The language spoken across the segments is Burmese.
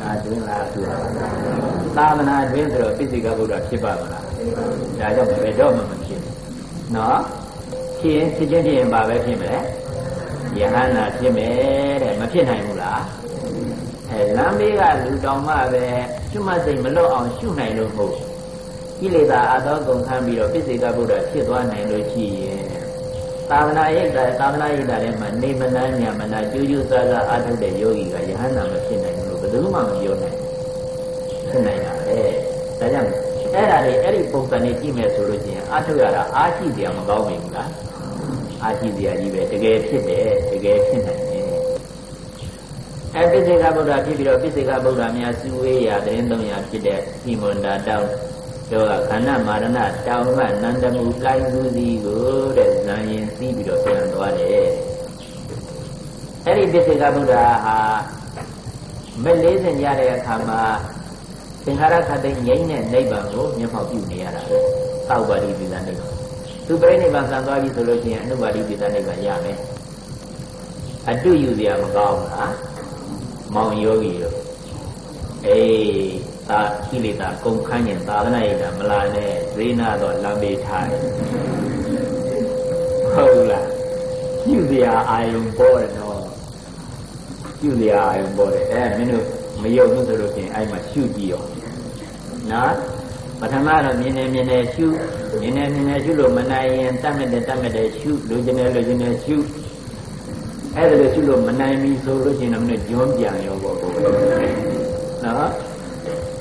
သာတွင်လားသူသာသနာတွင်ဆိုတော့ပိစိကဗုဒ္ဓဖြစ်ပါမလားဒါကြောင့်ဘယ်တော့မှမဖြစ်ဘူးနော်ဖြစ်ရင်ဖြစ်ချင်းဖြစ်ရင်ဘာပဲဖြစ်မလဲယဟန္တာဖြစ်မယ်တဲ့မဖြစ်နိုင်ဘူးလားအဲလမ်းဘေးကလူတောင်မှပဲကျွတ်မစိတ်မလွတ်အောင်ရှုနိုင်လို့မဟုတ်ကိလေသာအသောကုန်ခံပြီးတော့ပိစိကဗုဒ္ဓဖြစ်သွားနိုင်လို့ရှိရင်သာသနာ့ရဲ့သာသနာ့ရဲ့တဲ့မှာနေမနာညာမနာကျူးကျူးဆာဆာအထုတ်တဲ့ယောဂီကယဟန္တာမဖြစ်နိုင်ဘူးလို့ဘယ် သူမှမပြောနိုင်ဖြစ်နိုင်တာပဲဒါကြောင့်အဲ့ဒါတွေအဲ့ဒီပုံစံနဲ့ကြည့်မယ်ဆိုလို့ချင်းအထုတ်ရတာအားရှိစရာမကောင်းဘူးလားအားရှိစရာကြီးပဲတကယ်ဖြစ်တယ်တကယ်ဖြစ်နိုင်တယ်အဲပိစိကဗုဒ္ဓဖြစ်ပြီးတော့ပိစိကဗုဒ္ဓများစုဝေးရာတရင်300ဖြစ်တဲ့ဣမန္တာတောင်းတို့ကခန္ဓာမာရဏတောင်းကနန္ဒမူကိုင်းသူစီကိုတဲ့ဇံရင်သိပြီးတော့ပြန်သွားတယ်အဲ့ဒီပိစိကဗုဒ္ဓဟာ မလေးစင်ရတဲ့အခါမှာသင်္ခါရခတ်တဲ့ငြိမ့်တဲ့နိဗ္ဗာန်ကိုမျက်မှောက်ပြုနေရတာပဲသောပါတိပိသနိဗ္ဗာန်သူပြိဋိဘံဆံသွားပြီဆိုလို့ရှိရင်အနုပါတိပိသနိဗ္ဗာန်ရမယ်အတုယူစရာမကောင်းဘူးလားမောင်ယောဂီတို့အေးသာကိလေသာကုန်ခန်းရင်သာသနာ့ရည်တာမလာနဲ့ဈေးနာတော့လမ်းပေးထားတယ်ဟုတ်လားပြုစရာအာယုံပေါ်တယ်နော် ပြုစရာအာယုံပေါ်တယ်အဲမင်းတို့မယုံဘူးဆိုလို့ရှိရင်အဲ့မှာရှုကြည့်ရောနော်ပထမတော့မြင်နေမြင်နေရှုမြင်နေမြင်နေရှုလို့မနိုင်ရင်တတ်မဲ့တယ်တတ်မဲ့တယ်ရှုလိုချင်တယ်လိုချင်တယ်ရှုအဲ့ဒါလိုရှုလို့မနိုင်ပြီဆိုလို့ရှိရင်တော့မင်းကျွန်းပြန်ရောပေါ့ကိုနော်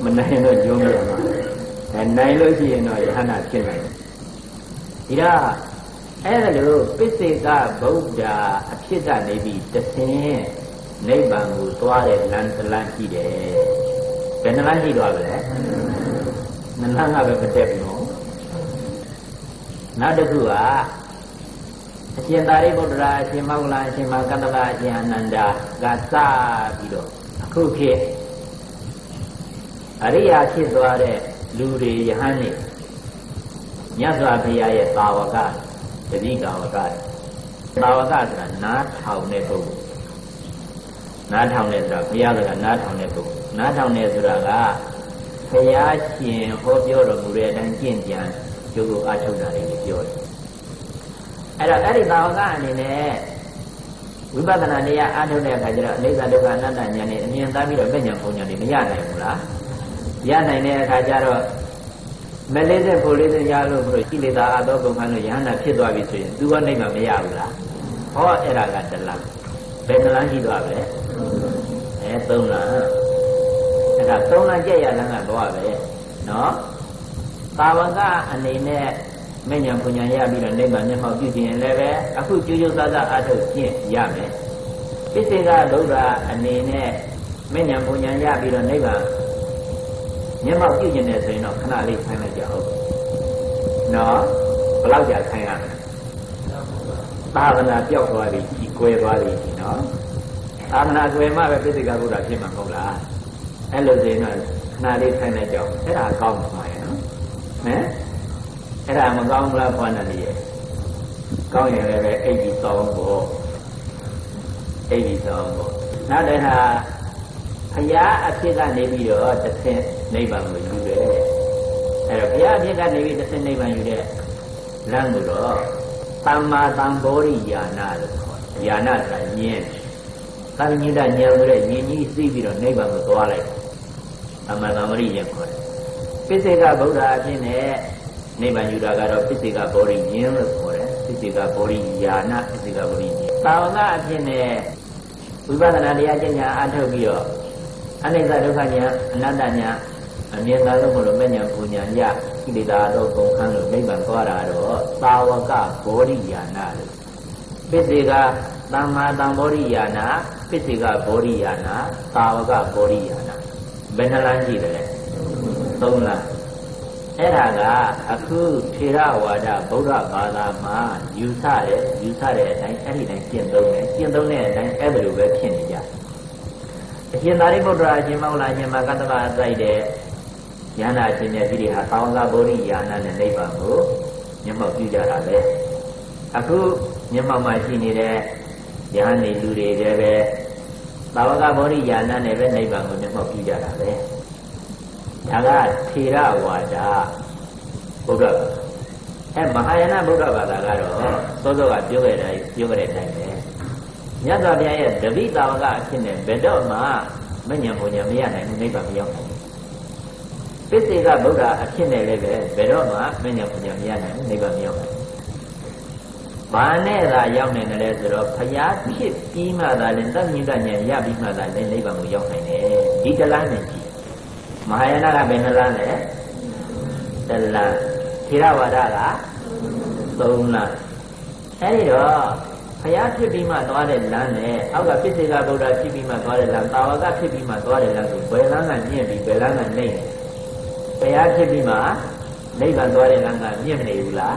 မနိုင်တော့ကျွန်းပြန်ပါအဲနိုင်လို့ရှိရင်တော့ယဟနာဖြစ်နိုင်တယ်ဒါအဲ့ဒါလိုပိစိကဗုဒ္ဓအဖြစ်ကနေပြီးတဆင်း နိဗ္ဗာန်ကိုသွားတဲ့လမ်းတစ်လမ်းရှိတယ်ဘယ်နှလမ်းရှိသွားပါလဲနှလမ်းကပဲမတက်ဘူးနော်နောက်တစ်ခုကအရှင်သာရိပုတ္တရာအရှင်မောဂလအရှင်မကတ္တဗအရှင်အနန္ဒာကစပြီးတော့အခုခေတ်အရိယာဖြစ်သွားတဲ့လူတွေယဟန်နေမြတ်စွာဘုရားရဲ့သာဝကတတိကာဝကသာဝကဆိုတာနားထောင်တဲ့ပုဂ္ဂိုလ် နားထောင်တယ်ဆိုတာဘုရားကနားထောင်တဲ့ပုဂ္ဂိုလ်နားထောင်တယ်ဆိုတာကဘုရားရှင်ဟောပြောတော်မူတဲ့အတိုင်းကျင့်ကြံကျိုးကိုအထုတ်တာလေးပြောတယ်အဲ့တော့အဲ့ဒီသာဝကအနေနဲ့ဝိပဿနာတရားအထုတ်တဲ့အခါကျတော့အိဋ္ဌဒုက္ခအနတ္တဉာဏ်နဲ့အမြင်သားပြီးတော့ပြညာပုံညာတွေမရနိုင်ဘူးလားရနိုင်တဲ့အခါကျတော့မလေးတဲ့ဖို့လေးတဲ့ရလို့ဘုရားကိလေသာအသောကုန်ခံလို့ယဟန္တာဖြစ်သွားပြီဆိုရင်သူကနှိမ့်မှာမရဘူးလားဟောအဲ့ဒါကတလားဘယ်နှလားရှိသွားပဲ အဲသုံးလားအဲ့ဒါသုံးလားကြက်ရလန်းကတော့ပဲနော်သာဝကအနေနဲ့မဉ္ဇဉ်ပညာရပြီးတော့နိဗ္ဗာန်မျက်မှောက်ပြုခြင်းလည်းပဲအခုကျိုးကျိုးစားစားအထုတ်ကျင့်ရမယ်ပိစိကဒုက္ခအနေနဲ့မဉ္ဇဉ်ပညာရပြီးတော့နိဗ္ဗာန်မျက်မှောက်ပြုခြင်းနဲ့ဆိုရင်တော့ခဏလေးခိုင်းလိုက်ကြအောင်နော်ဘယ်လောက်ကြာခိုင်းရမလဲသာသနာပြောက်သွားပြီကြီးကွဲသွားပြီနော် သာသနာကွယ်မှပဲပိစိကဗုဒ္ဓဖြစ်မှာမဟုတ်လားအဲ့လိုဆိုရင်တော့ခဏလေးခိုင်းလိုက်ကြအောင်အဲ့ဒါကောင်းမှာရနော်ဟမ်အဲ့ဒါမကောင်းဘူးလားဘွားနာလေးရဲ့ကောင်းရင်လည်းပဲအိပ်ပြီးသောင်းဖို့အိပ်ပြီးသောင်းဖို့နောက်တစ်ခါဘုရားအဖြစ်ကနေပြီးတော့တစ်ဆင့်နိဗ္ဗာန်ကိုယူတယ်အဲ့တော့ဘုရားအဖြစ်ကနေပြီးတစ်ဆင့်နိဗ္ဗာန်ယူတဲ့လမ်းကိုတော့သမ္မာသံဘောရိယာနာလို့ခေါ်တယ်ယာနာဆိုတာဉာဏ် သံဉ္ဇာဉာဏ်ဆိုတဲ့ဉာဏ်ကြီးသိပြီးတော့နိဗ္ဗာန်ကိုသွားလိုက်သမ္မာသံဘောရိယခေါ်တယ်ပိစိကဗုဒ္ဓအဖြစ်နဲ့နိဗ္ဗာန်ယူတာကတော့ပိစိကဘောရိဉာဏ်လို့ခေါ်တယ်ပိစိကဘောရိယာနာပိစိကဘောရိဉာဏ်သာဝကအဖြစ်နဲ့ဝိပဿနာတရားကျင့်ညာအထုတ်ပြီးတော့အနိစ္စဒုက္ခညာအနတ္တညာအမြဲတမ်းလို့မလို့မဲ့ညာပူညာညကိလေသာတော့ကုန်ခန်းလို့နိဗ္ဗာန်သွားတာတော့သာဝကဘောရိယာနာလို့ပိစိကသမ္မာတံဘောရိယာနာ ပိစိကဘောရိယာနာသာဝကဘောရိယာနာဘယ်နှလမ်းရှိတယ်လဲသုံးလမ်းအဲ့ဒါကအခုထေရဝါဒဗုဒ္ဓဘာသာမှာယူဆတယ်ယူဆတဲ့အတိုင်းအဲ့ဒီတိုင်းကျင့်သုံးတယ်ကျင့်သုံးတဲ့အတိုင်းအဲ့လိုပဲဖြစ်နေကြအရှင်သာရိပုတ္တရာအရှင်မောဂလအရှင်မကတ္တဗအစိုက်တဲ့ယန္တာအရှင်ရဲ့ဒီတွေဟာသောင်းသာဗောဓိယာနာနဲ့နိဗ္ဗာန်ကိုမျက်မှောက်ပြုကြတာပဲအခုမျက်မှောက်မှာရှိနေတဲ့ ယဟန်နေလူတွေလည်းပဲသာဝကဘောရိယာဏနဲ့ပဲနိဗ္ဗာန်ကိုမျက်မှောက်ပြုကြတာပဲဒါကထေရဝါဒဗုဒ္ဓဘာသာအဲမဟာယာနဗုဒ္ဓဘာသာကတော့စောစောကပြောခဲ့တယ်ပြောခဲ့တဲ့အတိုင်းပဲမြတ်စွာဘုရားရဲ့တပိသာဝကအဖြစ်နဲ့ဘယ်တော့မှမညံပုံညာမရနိုင်ဘူးနိဗ္ဗာန်မရောက်နိုင်ဘူးပစ္စေကဗုဒ္ဓအဖြစ်နဲ့လည်းပဲဘယ်တော့မှမညံပုံညာမရနိုင်ဘူးနိဗ္ဗာန်မရောက်နိုင် ဘူးဘာနဲ့သာရောက်နိုင်တယ်ဆိုတော့ဖျားဖြစ်ပြီးမှသာလည်းတဏှိတဉာဏ်ရပြီးမှသာလည်းနိဗ္ဗာန်ကိုရောက်နိုင်တယ်ဒီတလားနဲ့ကြည့်မဟာယာနကဘယ်နှလားလဲတလားထေရဝါဒကသုံးလားအဲဒီတော့ဘုရားဖြစ်ပြီးမှသွားတဲ့လမ်းနဲ့အောက်ကပြစ္ဆေကဗုဒ္ဓဖြစ်ပြီးမှသွားတဲ့လမ်းတာဝကဖြစ်ပြီးမှသွားတဲ့လမ်းဆိုဘယ်လမ်းကမြင့်ပြီးဘယ်လမ်းကနှိမ့်လဲဘုရားဖြစ်ပြီးမှနိဗ္ဗာန်သွားတဲ့လမ်းကမြင့်မနေဘူးလား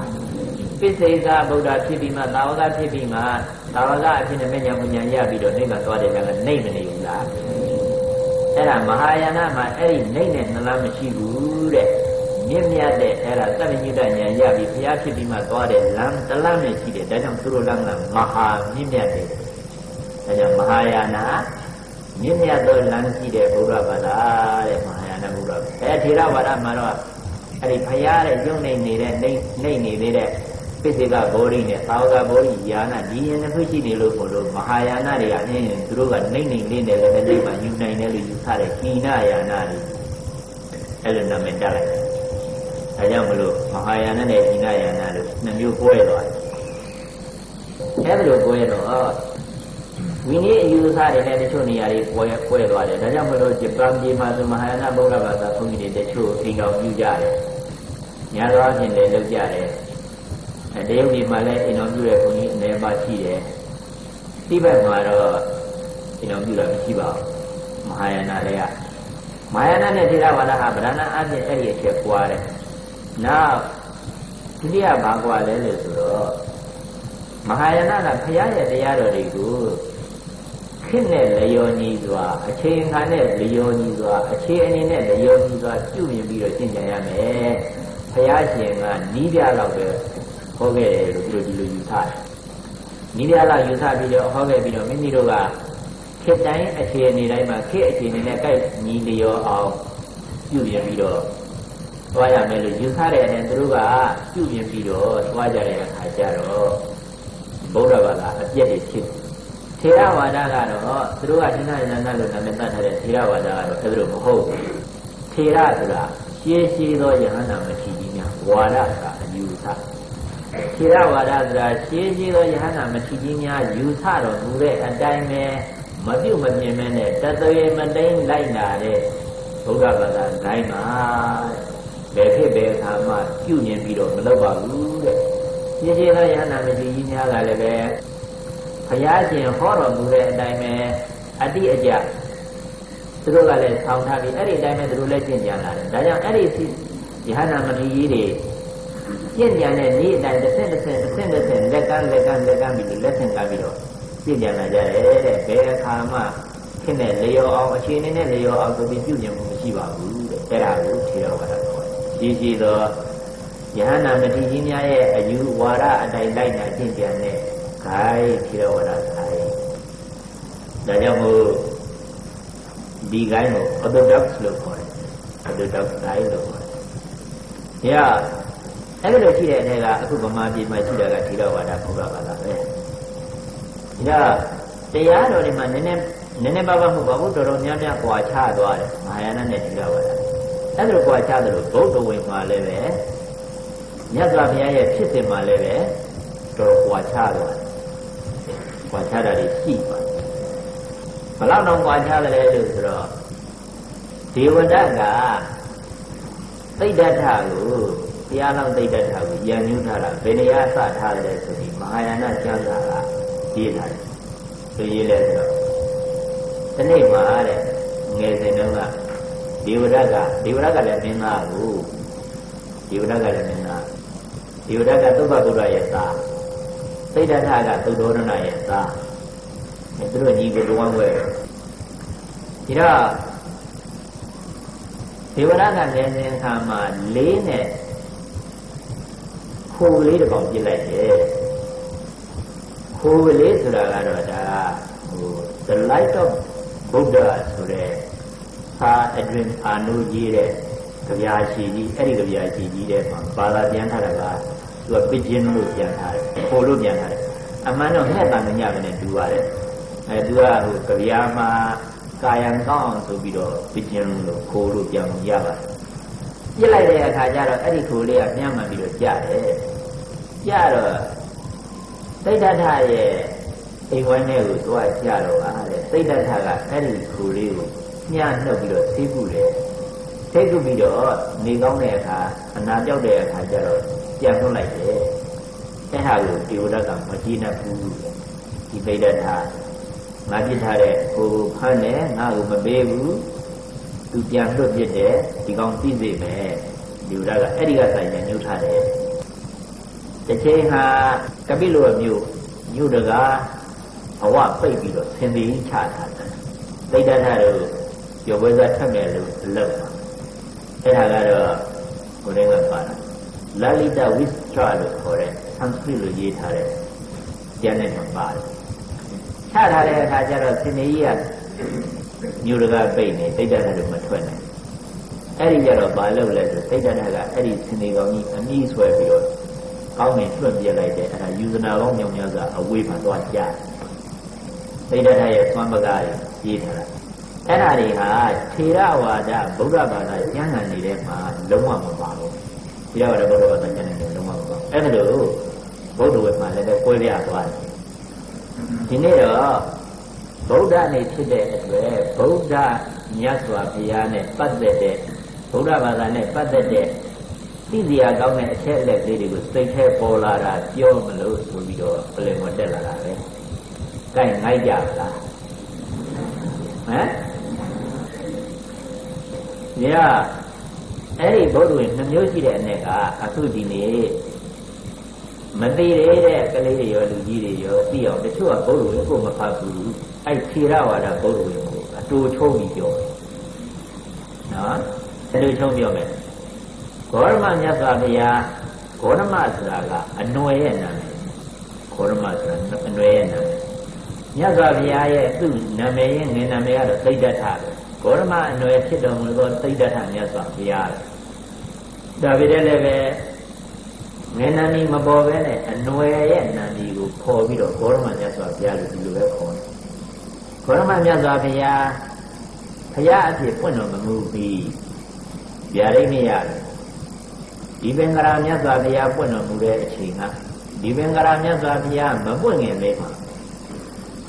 ပစ္စေကဗုဒ္ဓဖြစ်ပြီးမှတာဝကဖြစ်ပြီးမှတာဝကအဖြစ်နဲ့မညာမညာရပြီးတော့နိဗ္ဗာန်သွားတဲ့လမ်းကနှိမ့်မနေဘူးလားအဲ့ဒါမဟာယာနမှာအဲ့ဒီနှိမ့်တဲ့နှလားမရှိဘူးတဲ့မြင့်မြတ်တဲ့အဲ့ဒါသဗ္ဗညုတဉာဏ်ရပြီးဘုရားဖြစ်ပြီးမှသွားတဲ့လမ်းတလမ်းနဲ့ရှိတယ်ဒါကြောင့်သူတို့လမ်းကမဟာမြင့်မြတ်တယ်ဒါကြောင့်မဟာယာနာမြင့်မြတ်သောလမ်းရှိတဲ့ဘုရားဘာသာတဲ့မဟာယာနာဘုရားအဲထေရဝါဒမှာတော့အဲ့ဒီဘုရားတဲ့ယုံနေနေတဲ့နှိမ့်နှိမ့်နေသေးတဲ့ ပိစိကဘောဓိနဲ့သာဝကဘောဓိယာနာဒီရင်တစ်ခုရှိနေလို့ကိုလို့မဟာယာနာတွေကအင်းသူတို့ကနှိမ့်နေလေးနဲ့လည်းနိဗ္ဗာန်ယူနိုင်တယ်လို့ယူဆတဲ့ကိနာယာနာတွေအဲ့လိုနာမည်တက်လိုက်တယ်ဒါကြောင့်မလို့မဟာယာနနဲ့ဣနာယာနလို့နှစ်မျိုးကွဲသွားတယ်။အဲဒီလိုကွဲတော့ဝိနည်းအယူအဆတွေနဲ့တချို့နေရာတွေကွဲကွဲသွားတယ်။ဒါကြောင့်မလို့ဂျပန်ပြည်မှာဆိုမဟာယာနဗုဒ္ဓဘာသာဘုန်းကြီးတွေတချို့အိမ်တော်ပြုကြတယ်။ညာသောအချင်းတွေလုပ်ကြတယ်။အဲ တရုတ်ပြည်မှာလည်းအိမ်တော်ပြုတဲ့ဘုန်းကြီးအနေပါရှိတယ်။တိဘက်မှာတော့အိမ်တော်ပြုတာမရှိပါဘူး။မဟာယာနတွေကမဟာယာနနဲ့ထေရဝါဒဟာဗဒနာအပြင်အဲ့ဒီအချက်ကွာတယ်။နောက်ဒုတိယဘာကွာလဲလို့ဆိုတော့မဟာယာနကဘုရားရဲ့တရားတော်တွေကိုခင့်နဲ့လျော်ညီစွာအချိန်ခါနဲ့လျော်ညီစွာအခြေအနေနဲ့လျော်ညီစွာပြုမြင်ပြီးတော့ရှင်းကြရမယ်ဘုရားရှင်ကနီးပြတော့ပဲ ဟောခဲ့တယ်လို့သူတို့ဒီလိုယူဆတယ်နီးပြလောက်ယူဆပြီးတော့ဟောခဲ့ပြီးတော့မိမိတို့ကခေတ်တိုင်းအခြေအနေတိုင်းမှာခေတ်အခြေအနေနဲ့ကိုက်ညီလျော်အောင်ပြုမြင်ပြီးတော့သွားရမယ်လို့ယူဆတဲ့အရင်သူတို့ကပြုပြင်ပြီးတော့သွားကြတဲ့အခါကျတော့ဗုဒ္ဓဘာသာအပြည့်တွေဖြစ်ထေရဝါဒကတော့သူတို့ကသင်္ခါရဏလို့နာမည်သတ်ထားတဲ့ထေရဝါဒကတော့အဲ့လိုမဟုတ်ဘူးထေရဆိုတာရှင်းရှင်းသောယဟန္တာမထေကြီးများဝါဒကအယူဆ ထေရဝါဒဆိုတာရှင်းရှင်းသောယဟန္တာမထေကြီးများယူဆတော်မူတဲ့အတိုင်းပဲမပြုတ်မမြင်မဲနဲ့တသွေမတိန်လိုက်နာတဲ့ဗုဒ္ဓဘာသာဂိုင်းမှာဘယ်ဖြစ်ဘယ်အခါမှပြုမြင်ပြီးတော့မလုပ်ပါဘူးတဲ့ရှင်းရှင်းသောယဟနာမကြီးကြီးများကလည်းပဲဘုရားရှင်ဟောတော်မူတဲ့အတိုင်းပဲအတိအကျသူတို့ကလည်းဆောင်းထားပြီးအဲ့ဒီအတိုင်းပဲသူတို့လည်းကျင့်ကြံလာတယ်ဒါကြောင့်အဲ့ဒီယဟနာမကြီးကြီးတွေ ကျင့်ကြံတဲ့နေ့အတိုင်းတစ်ဆင့်တစ်ဆင့်တစ်ဆင့်တစ်ဆင့်လက်ကမ်းလက်ကမ်းလက်ကမ်းပြီးလက်ဆင့်ကမ်းပြီးတော့ကျင့်ကြံလာကြတယ်တဲ့ဘယ်အခါမှဖြစ်တဲ့လျော်အောင်အခြေအနေနဲ့လျော်အောင်ဆိုပြီးပြုမြင်မှုမရှိပါဘူးတဲ့အဲ့ဒါကိုထေရဝါဒခေါ်ရှိရှိသောယဟနာမတိကြီးများရဲ့အယူဝါဒအတိုင်းလိုက်နာကျင့်ကြံတဲ့ခါ yi ထေရဝါဒခါ yi ဒါကြောင့်မို့ဒီဂိုင်းကို orthodox လို့ခေါ်တယ် orthodox ဂိုင်းလို့ခေါ်တယ်။ဒါ အဲ့လိုရှိတဲ့အနေကအခုဗမာပြည်မှာရှိတာကထေရဝါဒဘုရားဘာသာပဲ။ဒါတရားတော်တွေမှာနည်းနည်းနည်းနည်းပါးပါးမဟုတ်ပါဘူးတော်တော်များများကြွာချသွားတယ်မဟာယာနနဲ့ထေရဝါဒ။အဲ့ဒါကိုကြွားချသလိုဗုဒ္ဓဝင်မှာလည်းပဲမြတ်စွာဘုရားရဲ့ဖြစ်စဉ်မှာလည်းပဲတော်ကြွားချတော့ကြွားချတာတွေရှိပါဘလောက်တော့ကြွားချတယ်လို့ဆိုတော့ဒေဝဒတ်ကသိဒ္ဓထကို တရားလောက်သိဒ္ဓထကိုရံညွှန်းထားတာဘယ်နေရာစထားတယ်ဆိုပြီးမဟာယာနကျမ်းစာကရေးထားတယ်သူရေးလဲဆိုတော့ဒီနေ့မှာတဲ့ငယ်စဉ်တုန်းကဒေဝရကဒေဝရကလည်းမင်းသားကိုဒေဝရကလည်းမင်းသားဒေဝရကသုဘဗုဒ္ဓရဲ့သားသိဒ္ဓထကသုဒ္ဓရဏရဲ့သားအဲသူတို့ညီကိုလောင်းွယ်ဒီတော့ဒေဝရကလည်းနေခါမှာလေးနဲ့ ခိုးလေးတစ်ပေါင်ပြစ်လိုက်တယ်ခိုးလေးဆိုတာကတော့ဒါဟို the light of ဗုဒ္ဓဆိုတဲ့သာအတွင်အာနုကြီးတဲ့ကြပြာရှိကြီးအဲ့ဒီကြပြာရှိကြီးတဲ့မှာဘာသာပြန်ထားတာကသူကပစ်ချင်းလို့ပြန်ထားတယ်ပို့လို့ပြန်ထားတယ်အမှန်တော့ငှက်တန်ညပဲနဲ့တူပါတယ်အဲသူကဟိုကြပြာမှာကာယံကောင်းအောင်ဆိုပြီးတော့ပစ်ချင်းလို့ခိုးလို့ပြန်ရပါတယ် ပြစ်လိုက်တဲ့အခါကျတော့အဲ့ဒီခိုးလေးကပြန်မှန်ပြီးတော့ကြားတယ်ကြားတော့သိတ္တထရဲ့အိမ်ဝိုင်းထဲကိုသွားကြတော့အားတဲ့သိတ္တထကအဲ့ဒီခိုးလေးကိုညှနှုတ်ပြီးတော့သိခုတယ်သိခုပြီးတော့နေကောင်းတဲ့အခါအနာပြောက်တဲ့အခါကျတော့ပြန်ထုတ်လိုက်တယ်အဲ့ဟာကိုဒီဝဒကမကြည့်နဲ့ဘူးဒီသိတ္တထငါပြစ်ထားတဲ့ကိုဖမ်းတယ်ငါ့ကိုမပေးဘူး သူပြန်လွတ်ပြစ်တယ်ဒီကောင်သိစေမယ်ဒီဝဒကအဲ့ဒီကဆိုင်ညှုပ်ထားတယ်တစ်ချိန်ဟာကပိလောမျိုးမြို့တကားအဝပိတ်ပြီးတော့ဆင်သေးချထားတယ်သိတ္တထတို့ကျော်ပွဲစားထက်မယ်လို့အလုပ်ပါအဲ့ဒါကတော့ဟိုတည်းကပါတာလာလိတဝိစထလို့ခေါ်တဲ့ Sanskrit လိုရေးထားတဲ့ကျမ်းနဲ့မှာပါတယ်ချထားတဲ့အခါကျတော့စင်ကြီးက မြို့တကားပိတ်နေသိတ္တထတို့မထွက်နိုင်အဲ့ဒီကြတော့ဘာလုပ်လဲဆိုသိတ္တထကအဲ့ဒီစင်ကြီးကောင်ကြီးအမိဆွဲပြီးတော့ကောင်းနေလွှတ်ပြလိုက်တဲ့အဲ့ဒါယူဇနာကောင်းမြောင်များစွာအဝေးမှာသွားကြသိတ္တထရဲ့သွမ်းပကားရေးထားတာအဲ့ဒါတွေဟာထေရဝါဒဗုဒ္ဓဘာသာကျမ်းဂန်နေတဲ့မှာလုံးဝမပါဘူးထေရဝါဒဗုဒ္ဓဘာသာကျမ်းဂန်တွေလုံးဝမပါဘူးအဲ့ဒါလို့ဗုဒ္ဓဝေမှာလည်းပဲကွဲပြားသွားတယ်ဒီနေ့တော့ ဗုဒ္ဓနေဖြစ်တဲ့အတွက်ဗုဒ္ဓမြတ်စွာဘုရားနဲ့ပတ်သက်တဲ့ဗုဒ္ဓဘာသာနဲ့ပတ်သက်တဲ့သိစရာကောင်းတဲ့အချက်အလက်လေးတွေကိုစိတ်ထဲပေါ်လာတာပြောမလို့ဆိုပြီးတော့ပြင်မတက်လာတာပဲ။ကိုင်ငိုက်ကြလား။ဟမ်။ညအဲ့ဒီဘုဒ္ဓဝင်နှမျိုးရှိတဲ့အ ਨੇ ကအခုဒီနေ့မသိရတဲ့ကလေးတွေရောလူကြီးတွေရောသိအောင်တချို့ကဘုဒ္ဓဝင်ကိုမဖတ်ဘူး။ အဲ့ဖြေရဝါဒဘုဒ္ဓဝင်ကိုအတူချုံးပြီးပြောတယ်။နော်။အဲ့လိုချုံးပြောမယ်။ဂေါရမမြတ်စွာဘုရားဂေါရမဆိုတာကအနွယ်ရဲ့နာမည်ဂေါရမဆိုတာအနွယ်ရဲ့နာမည်မြတ်စွာဘုရားရဲ့သူ့နာမည်ရဲ့ငယ်နာမည်ကတော့သိဒ္ဓထပဲဂေါရမအနွယ်ဖြစ်တော်မူသောသိဒ္ဓထမြတ်စွာဘုရားဒါပေမဲ့လည်းပဲငယ်နာမည်မပေါ်ဘဲနဲ့အနွယ်ရဲ့နာမည်ကိုခေါ်ပြီးတော့ဂေါရမမြတ်စွာဘုရားလို့ဒီလိုပဲခေါ်တယ် ဂေါရမမြတ်စွာဘုရားဘုရားအဖြစ်ပွင့်တော်မမူပြီးဗျာဒိတ်မရတယ်ဒီပင်ကရာမြတ်စွာဘုရားပွင့်တော်မူတဲ့အချိန်ကဒီပင်ကရာမြတ်စွာဘုရားမပွင့်ခင်လေးမှာ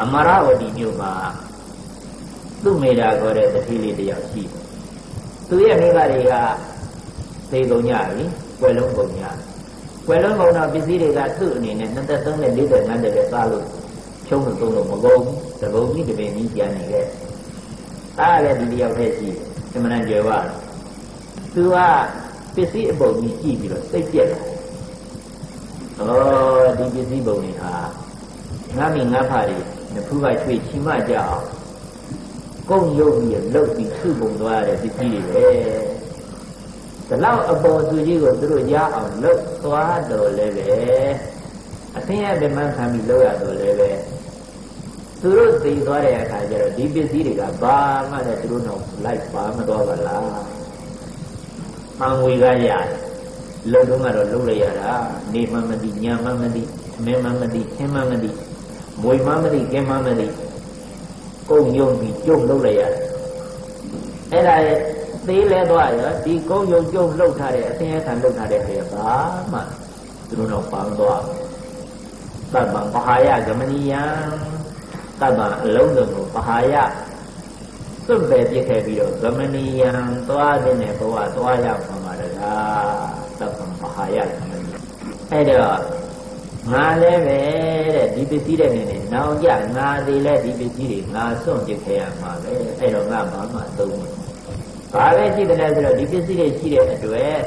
အမရဝတီမြို့မှာသူ့မိတာခေါ်တဲ့တတိလေးတယောက်ရှိတယ်သူရဲ့မိဘတွေကသိကုန်ကြပြီကွယ်လုံးကုန်ကြကွယ်လုံးကုန်တော့ပစ္စည်းတွေကသူ့အနေနဲ့23နဲ့45တဲ့ပဲသားလို့ ချုံးလို့သုံးလို့မကုန်ဘူးတကုံကြီးတပင်ကြီးကျန်နေခဲ့အားလည်းဒီတယောက်တည်းရှိတယ်အမှန်တန်ကြွယ်ဝသူကပစ္စည်းအပုံကြီးကြည့်ပြီးတော့စိတ်ပြက်လာဩဒီပစ္စည်းပုံတွေဟာငါမိငါဖာတွေနဖူးကချွေချီမကြအောင်ကုန်းရုပ်ပြီးလှုပ်ပြီးစုပုံသွားရတဲ့ပစ္စည်းတွေပဲဒီလောက်အပေါ်သူကြီးကိုသူတို့ရအောင်လှုပ်သွားတော်လဲပဲအသင်းရဲ့ဗမန်ခံပြီးလှုပ်ရတော်လဲပဲ သူတို့သိသွားတဲ့အခါကျတော့ဒီပစ္စည်းတွေကဘာမှလည်းသူတို့တော့လိုက်ပါမတော့ပါလားမှန်ဝေကရတယ်လုံတော့ကတော့လုံလိုက်ရတာနေမှမသိညာမှမသိသမင်းမှမသိခင်းမှမသိမွေမှမသိကင်းမှမသိကုန်းယုံပြီးကျုပ်လုံလိုက်ရတယ်အဲ့ဒါရဲ့သေးလဲသွားရောဒီကုန်းယုံကျုပ်လှုပ်ထားတဲ့အသင်ရခံလှုပ်ထားတဲ့ခေဘာမှသူတို့တော့ပန်းသွားသဗ္ဗံပဟာယဂမနိယံ သဗ္ဗံအလုံးစုံကိုပဟာယစွန့်ပယ်ပြစ်ခဲ့ပြီးတော့ဂမနီယံသွားတဲ့ဘဝသွားရမှာပါတကားသဗ္ဗံမဟာယဂမနီအဲ့တော့ငါလည်းပဲတဲ့ဒီပစ္စည်းတဲ့နေနေနောင်ကြငါသေးလဲဒီပစ္စည်းတွေငါစွန့်ပြစ်ခဲ့ရမှာပဲအဲ့တော့ငါဘာမှသုံးဘူးဘာပဲရှိတယ်လဲဆိုတော့ဒီပစ္စည်းတွေရှိတဲ့အတွက်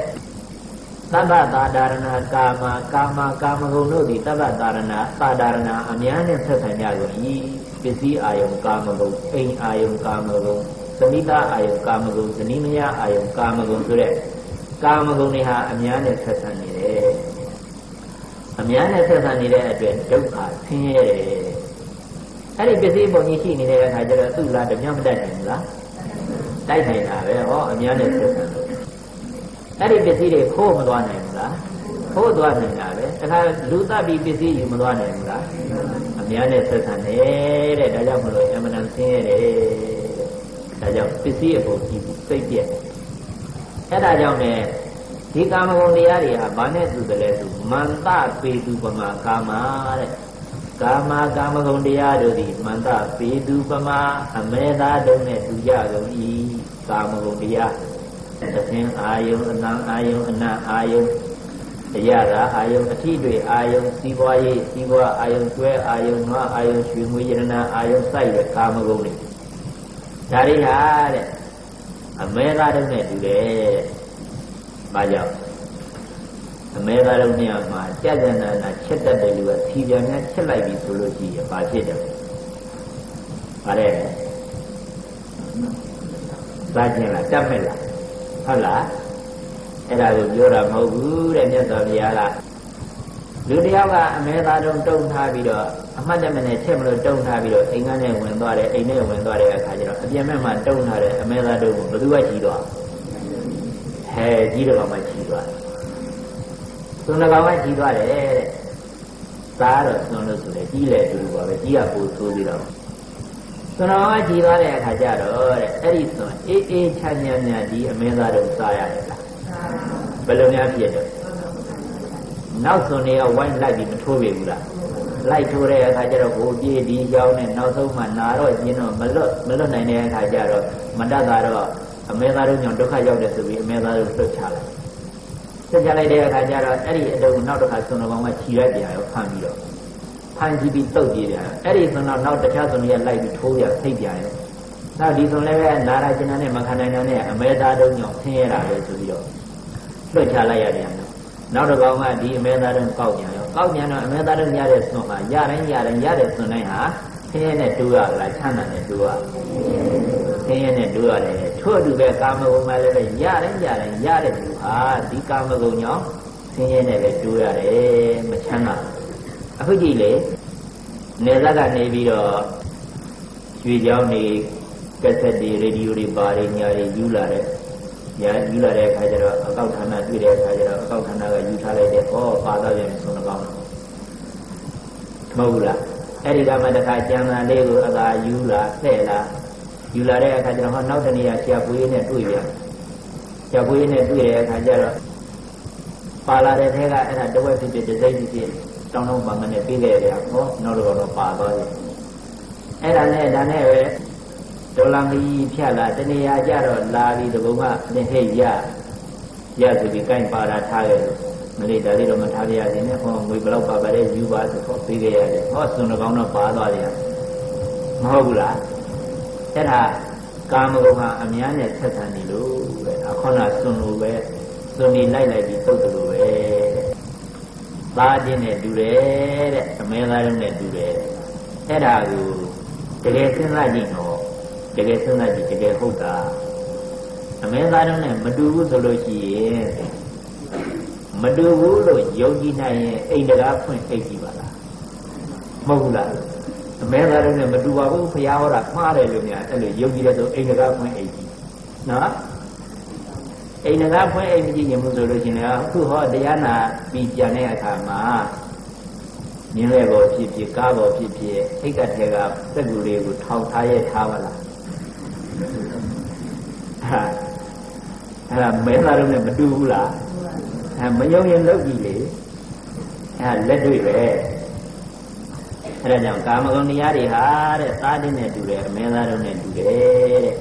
သဗ္ဗတာဒါရဏကာမကာမကာမဂုဏ်တို့သည်သဗ္ဗတာရဏသာဒါရဏအများနဲ့ဆက်ဆံကြကုန်၏ ပစ္စည်းအာယုံကာမဂုဏ်အိမ်အာယုံကာမဂုဏ်သနိတာအာယုံကာမဂုဏ်ဇနိမယအာယုံကာမဂုဏ်ဆိုတဲ့ကာမဂုဏ်တွေဟာအများနဲ့ဆက်ဆံနေတယ်အများနဲ့ဆက်ဆံနေတဲ့အတွက်ဒုက္ခဆင်းရဲတယ်အဲ့ဒီပစ္စည်းပုံကြီးရှိနေတဲ့အခါကျတော့သူ့လားတပြတ်မတတ်နိုင်ဘူးလားတိုက်နိုင်တာပဲဟောအများနဲ့ဆက်ဆံလို့အဲ့ဒီပစ္စည်းတွေခိုးမသွားနိုင်ဘူးလားခိုးသွားနိုင်တာပဲတခါလူသတ်ပြီးပစ္စည်းယူမသွားနိုင်ဘူးလားအ များနဲ့ဆက်ဆံနေတဲ့ဒါကြောင့်မလို့အမှန်တန်ဆင်းရဲတယ်ဒါကြောင့်ပစ္စည်းအပေါ်ကြည့်စိတ်ပြက်အဲ့ဒါကြောင့်ねဒီကာမဂုဏ်တရားတွေဟာဘာနဲ့တူတယ်လဲဆိုမန္တပေတုပမာကာမတဲ့ကာမကာမဂုဏ်တရားတို့သည်မန္တပေတုပမာအမေသာတုံးနဲ့တူကြကုန်၏ကာမဂုဏ်တရားသင်အာယုံအနံအာယုံအနံအာယုံ တရားသာအာယုံအထီးတွေအာယုံစီးပွားရေးစီးပွားအာယုံကျွဲအာယုံနွားအာယုံရွှေငွေရတနာအာယုံစိုက်ရကာမဂုဏ်တွေဒါတွေဟာတဲ့အမေသာတုံးနဲ့တူတယ်။ဘာကြောင့်အမေသားတို့နေရာမှာကြက်ကြနာနာချက်တတ်တဲ့လူကစီပြန်နဲ့ချက်လိုက်ပြီဆိုလို့ရှိရင်ဘာဖြစ်တယ်။ဘာလဲ။စားခြင်းလားတတ်မဲ့လားဟုတ်လား။ အဲ့ဒါကိုပြောတာမဟုတ်ဘူးတဲ့မြတ်စွာဘုရားကလူတယောက်ကအမဲသားတုံးတုံထားပြီးတော့အမှတ်တမဲ့နဲ့ချက်မလို့တုံထားပြီးတော့အိမ်ကနေဝင်သွားတယ်အိမ်ထဲဝင်သွားတဲ့အခါကျတော့အပြင်ဘက်မှာတုံထားတဲ့အမဲသားတုံးကိုဘယ်သူကကြည့်တော့ဟဲကြီးတော်မှကြီးသွားတယ်သူနှကောင်ကကြီးသွားတယ်တဲ့သားတော့သွန်လို့ဆိုတယ်ကြီးလေတူတူပါပဲကြီးကပိုဆိုးပြီးတော့သူနှကောင်ကကြီးသွားတဲ့အခါကျတော့တဲ့အဲ့ဒီသွန်အေးအေးချမ်းချမ်းများဒီအမင်းသားတို့စားရတယ်လား ဘယ်လိုများဖြစ်တယ်နောက်သွန်တွေကဝိုင်းလိုက်ပြီးမထိုးပြီဘူးလားလိုက်ထိုးတဲ့အခါကျတော့ဟိုပြေးဒီကြောင်းနဲ့နောက်ဆုံးမှနာတော့ကျင်းတော့မလွတ်မလွတ်နိုင်တဲ့အခါကျတော့မတတ်တာတော့အမေသားတို့ညောင်ဒုက္ခရောက်တယ်ဆိုပြီးအမေသားတို့လွတ်ချလိုက်လွတ်ချလိုက်တဲ့အခါကျတော့အဲ့ဒီအတုံနောက်တစ်ခါဆွန်တော်ကောင်းကခြီလိုက်ပြန်ရောဖမ်းပြီးတော့ဖမ်းကြည့်ပြီးတုတ်ပြေးတယ်အဲ့ဒီဆွန်တော်နောက်တခြားဆွန်တွေကလိုက်ပြီးထိုးရဖိတ်ပြန်ရောနောက်ဒီဆွန်လည်းပဲနာရာကျင်နာနဲ့မခံနိုင်တာနဲ့အမေသားတို့ညောင်ဆင်းရဲတာပဲဆိုပြီးတော့ လွတ်ချလိုက်ရတယ်နော်နောက်တစ်ကောင်ကဒီအမေသားတို့ကောက်ပြန်ရောကောက်ပြန်တော့အမေသားတို့ရတဲ့ဆွန်ဟာရတိုင်းရတိုင်းရတဲ့ဆွန်တိုင်းဟာဆင်းရဲနဲ့တူရလားချမ်းသာနဲ့တူရဆင်းရဲနဲ့တူရတယ်ထို့အတူပဲကာမဂုဏ်မှလည်းပဲရတိုင်းရတိုင်းရတဲ့သူဟာဒီကာမဂုဏ်ကြောင့်ဆင်းရဲနဲ့ပဲတူရတယ်မချမ်းသာအခုကြည့်လေနေဇက်ကနေပြီးတော့ရွှေကြောင်းနေကက်ဆက်တွေရေဒီယိုတွေဘာတွေညာတွေယူလာတဲ့ ညာယူလာတဲ့အခါကျတော့အကောက်ဌာနတွေ့တဲ့အခါကျတော့အကောက်ဌာနကယူထားလိုက်တဲ့ဩပါတော့ပြန်ဆုံးတော့ကောင်းမဟုတ်လားအဲ့ဒီကမှတခါကျန်တာလေးကိုအသာယူလာလှဲ့လာယူလာတဲ့အခါကျတော့ဟောနောက်တနေ့ကဆရာပွေးနဲ့တွေ့ပြန်ဆရာပွေးနဲ့တွေ့တဲ့အခါကျတော့ပါလာတဲ့ထဲကအဲ့ဒါတဝက်ဖြစ်ဖြစ်တစ်စိမ့်ဖြစ်ဖြစ်တောင်းတောင်းပါမနဲ့ပြီးခဲ့တယ်ဟောနောက်တော့တော့ပါသွားတယ်အဲ့ဒါနဲ့ဒါနဲ့ပဲ ဒေါ်လာမီဖြတ်လာတနေရာကြတော့လာပြီးတဘုံကသင်ဟိတ်ရရဆိုပြီးကိုင်းပါတာထားခဲ့လို့မလေးဒါလေးတော့မထားပြရသေးနဲ့ဟောငွေဘလောက်ပါပါလဲယူပါဆိုတော့ပြီးခဲ့ရတယ်ဟောစွန်တော်ကောင်းတော့ပါသွားတယ်မဟုတ်ဘူးလားအဲ့ဒါကာမဂုဏ်ဟာအများနဲ့ဆက်ဆံနေလို့တဲ့အခုနစွန်လို့ပဲစွန်နေလိုက်လိုက်ပြီးပုတ်တယ်လို့ပဲသားချင်းနဲ့တူတယ်တဲ့အမဲသားတို့နဲ့တူတယ်အဲ့ဒါကိုတကယ်စဉ်းစားကြည့်တော့ တကယ်စဉ်းစားကြည့်တကယ်ဟုတ်တာအမဲသားတို့နဲ့မတူဘူးဆိုလို့ရှိရင်မတူဘူးလို့ယုံကြည်နိုင်ရင်အိမ်တကားဖွင့်အိတ်ကြည့်ပါလားမဟုတ်ဘူးလားအမဲသားတို့နဲ့မတူပါဘူးဖရာဟောတာမှားတယ်လို့များအဲ့လိုယုံကြည်တဲ့ဆိုအိမ်တကားဖွင့်အိတ်ကြည့်နော်အိမ်တကားဖွင့်အိတ်မကြည့်ရင်ဘူးဆိုလို့ရှိရင်အခုဟောတရားနာပြီးပြန်တဲ့အခါမှာမြင်းရဲ့ဘောဖြစ်ဖြစ်ကားဘောဖြစ်ဖြစ်အိတ်ကထဲကစက်ကူလေးကိုထောင်ထားရဲထားပါလား ဟာအဲ့ဒါမဲသားတို့နဲ့မတူဘူးလားအဲမယုံရင်လုပ်ကြည့်လေအဲလက်တွေ့ပဲအဲဒါကြောင့်ကာမဂုဏ်တရားတွေဟာတဲ့သားတင်းနဲ့တူတယ်အမဲသားတို့နဲ့တူတယ်တဲ့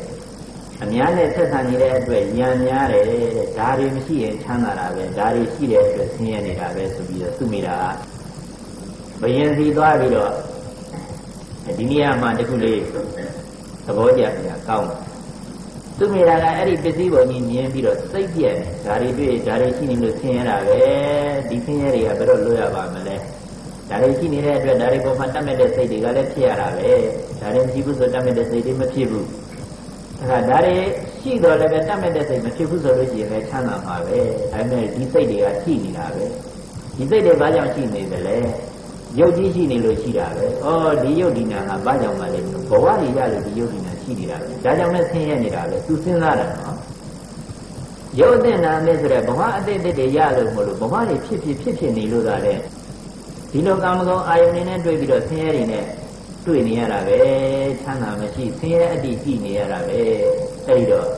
အများနဲ့ဆက်ဆံနေတဲ့အတွက်ယံများတယ်တဲ့ဒါတွေမရှိရင်ချမ်းသာတာပဲဒါတွေရှိတဲ့အတွက်ဆင်းရဲနေတာပဲဆိုပြီးတော့သူမိတာဘယင်စီသွားပြီးတော့ဒီနေရာမှာတခုလေး သဘောကျစရာကောင်းတယ်သူမိတာကအဲ့ဒီပစ္စည်းပေါ်ကြီးမြင်ပြီးတော့စိတ်ပြည့်တယ်ဒါတွေတွေ့ဒါတွေရှိနေလို့ဆင်းရဲတာပဲဒီဆင်းရဲတွေကဘယ်တော့လွတ်ရပါမလဲဒါတွေရှိနေတဲ့အတွက်ဒါတွေပေါ်မှာတတ်မဲ့တဲ့စိတ်တွေကလည်းဖြစ်ရတာပဲဒါတွေမရှိဘူးဆိုတတ်မဲ့တဲ့စိတ်တွေမဖြစ်ဘူးအဲဒါဒါတွေရှိတော့လည်းပဲတတ်မဲ့တဲ့စိတ်မဖြစ်ဘူးဆိုလို့ရှိရင်လည်းချမ်းသာမှာပဲဒါပေမဲ့ဒီစိတ်တွေကရှိနေတာပဲဒီစိတ်တွေဘာကြောင့်ရှိနေသလဲ ရုပ်ကြီးရှိနေလို့ရှိတာပဲ။အော်ဒီရုပ်ဒီနာကဘာကြောင့်မှလဲဘဝတွေရလို့ဒီရုပ်ဒီနာရှိနေတာပဲ။ဒါကြောင့်လည်းဆင်းရဲနေတာပဲ။သူစဉ်းစားတာနော်။ရုပ်အသင့်နာနဲ့ဆိုတဲ့ဘဝအတိတ်တွေရလို့မလို့ဘဝတွေဖြစ်ဖြစ်ဖြစ်ဖြစ်နေလို့သာတဲ့ဒီလိုကာမဂုဏ်အာယုန်နဲ့တွေ့ပြီးတော့ဆင်းရဲတွေနဲ့တွေ့နေရတာပဲချမ်းသာမရှိဆင်းရဲအတ္တိကြည့်နေရတာပဲအဲဒီတော့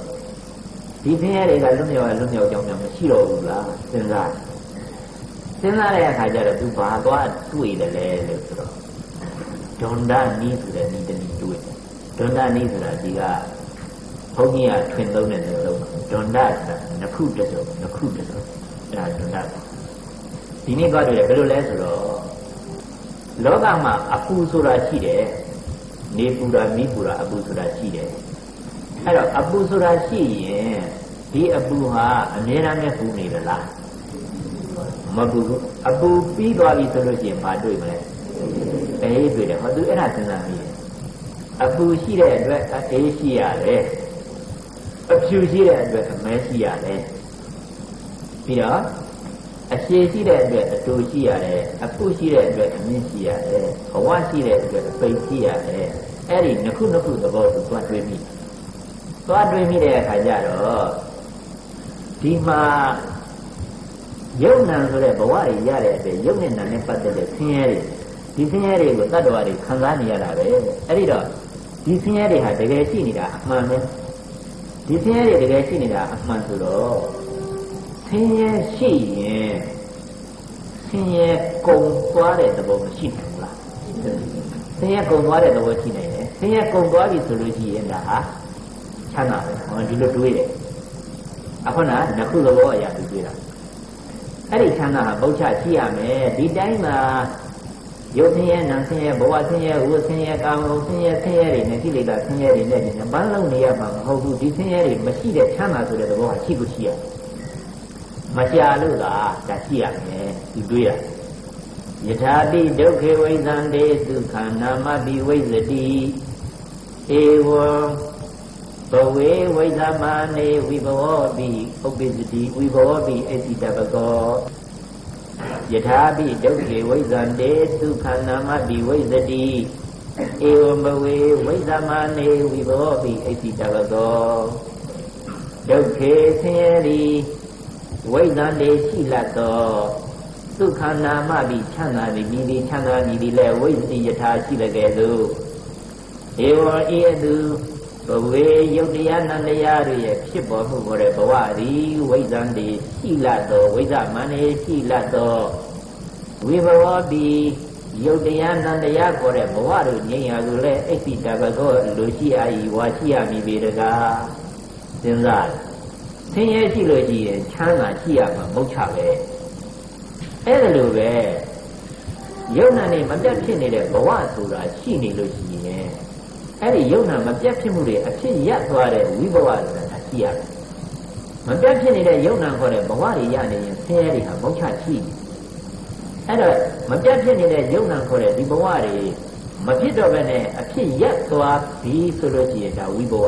ဒီဆင်းရဲတွေကလွတ်မြောက်လွတ်မြောက်ကြောင်းများမရှိတော့ဘူးလားစဉ်းစား စဉ်းစားတဲ့အခါကျတော့သူဘာသွားတွေ့တယ်လဲလို့ဆိုတော့ဒွန်ဒနီးဆိုတဲ့နီးတနည်းတွေ့တယ်ဒွန်ဒနီးဆိုတာဒီကဘုန်းကြီးကထွင်သုံးတဲ့နှလုံးဒွန်ဒဆိုတာနခုတစုံနခုတစုံအဲဒါဒွန်ဒဒီနေ့သွားတွေ့တယ်ဘယ်လိုလဲဆိုတော့လောကမှာအပူဆိုတာရှိတယ်နေပူတာမီးပူတာအပူဆိုတာရှိတယ်အဲ့တော့အပူဆိုတာရှိရင်ဒီအပူဟာအမြဲတမ်းပဲပူနေသလား မပူဘူးအပူပြီးသွားပြီဆိုလို့ရှိရင်ဘာတွေ့မလဲအေးတွေ့တယ်ဟောသူအဲ့ဒါစဉ်းစားမိတယ်အပူရှိတဲ့အတွက်အေးရှိရတယ်အဖြူရှိတဲ့အတွက်အမဲရှိရတယ်ပြီးတော့အရှိရှိတဲ့အတွက်အတူရှိရတယ်အပုရှိတဲ့အတွက်အမြင့်ရှိရတယ်ဘဝရှိတဲ့အတွက်အပိတ်ရှိရတယ်အဲ့ဒီနှစ်ခုနှစ်ခုသဘောကိုသွားတွေးမိသွားတွေးမိတဲ့အခါကျတော့ဒီမှာ ယုံနာဆိုတဲ့ဘဝတွေရတဲ့အတွက်ယုံနဲ့နာနဲ့ပတ်သက်တဲ့ဆင်းရဲတွေဒီဆင်းရဲတွေကိုတတ္တဝါတွေခံစားနေရတာပဲအဲ့ဒီတော့ဒီဆင်းရဲတွေဟာတကယ်ရှိနေတာအမှန်ပဲဒီဆင်းရဲတွေတကယ်ရှိနေတာအမှန်ဆိုတော့ဆင်းရဲရှိရင်ဆင်းရဲကုန်သွားတဲ့သဘောမရှိနိုင်ဘူးလားဆင်းရဲကုန်သွားတဲ့သဘောရှိနိုင်တယ်ဆင်းရဲကုန်သွားပြီဆိုလို့ရှိရင်ဒါဟာချမ်းသာပဲဟောဒီလိုတွေးတယ်အခုနကခုသဘောအရာတွေးတာ အဲ့ဒီချမ်းသာဟာဘုရားရှိရမယ်ဒီတိုင်းမှာရုပ်ဆင်းရဲနာဆင်းရဲဘဝဆင်းရဲဝဆင်းရဲကာမဂုဏ်ဆင်းရဲဆင်းရဲတွေနဲ့ကိလေသာဆင်းရဲတွေနဲ့ဘာလုံးနေရမှာမဟုတ်ဘူးဒီဆင်းရဲတွေမရှိတဲ့ချမ်းသာဆိုတဲ့သဘောဟာရှိဖို့ရှိရတယ်မရှာလို့သာဒါရှိရမယ်ဒီတွေးရယထာတိဒုက္ခေဝိဇံတေဒုက္ခနာမပိဝိဇတိဧဝံ ဘဝေဝိသမနေဝိဘဝပိဥပ္ပစ္စတိဝိဘဝပိအတိတပကောယထာပိဒုက္ခေဝိဇံတေဒုက္ခနာမပိဝိဇတိဧဝံဘဝေဝိသမနေဝိဘဝပိအတိတပကောဒုက္ခေဆင်းရဲသည်ဝိဇ္ဇံတေရှိလတ်သောဒုက္ခနာမပိချမ်းသာသည်မိသည်ချမ်းသာသည်ဒီလဲဝိဇ္ဇိယထာရှိလကဲ့သို့ဧဝံဤအတု ဘဝေယုတ်တရားနန္တရားတို့ရဲ့ဖြစ်ပေါ်မှုကိုဘဝသည်ဝိဇ္ဇံတေရှိလတ်သောဝိဇ္ဇမနေရှိလတ်သောဝိဘဝပိယုတ်တရားနန္တရားကိုတဲ့ဘဝတို့ငြိမ်းရာကိုလဲအိသိတဘကောလူရှိအာဤဝါရှိရမည်ပေတကားစဉ်းစားဆင်းရဲရှိလို့ရှိရင်ချမ်းသာရှိရမှာမဟုတ်ချပဲအဲ့ဒါလိုပဲယုံနာနေမပြတ်ဖြစ်နေတဲ့ဘဝဆိုတာရှိနေလို့ရှိရင် အဲ့ဒီယုံနာမပြတ်ဖြစ်မှုတွေအဖြစ်ရပ်သွားတဲ့ဝိဘဝဆိုတာရှိရတယ်မပြတ်ဖြစ်နေတဲ့ယုံနာခေါ်တဲ့ဘဝတွေရနေရင်ဆင်းရဲတွေဟာမဟုတ်ချရှိနေအဲ့တော့မပြတ်ဖြစ်နေတဲ့ယုံနာခေါ်တဲ့ဒီဘဝတွေမဖြစ်တော့ဘဲနဲ့အဖြစ်ရပ်သွားပြီဆိုလို့ရှိရင်ဒါဝိဘဝ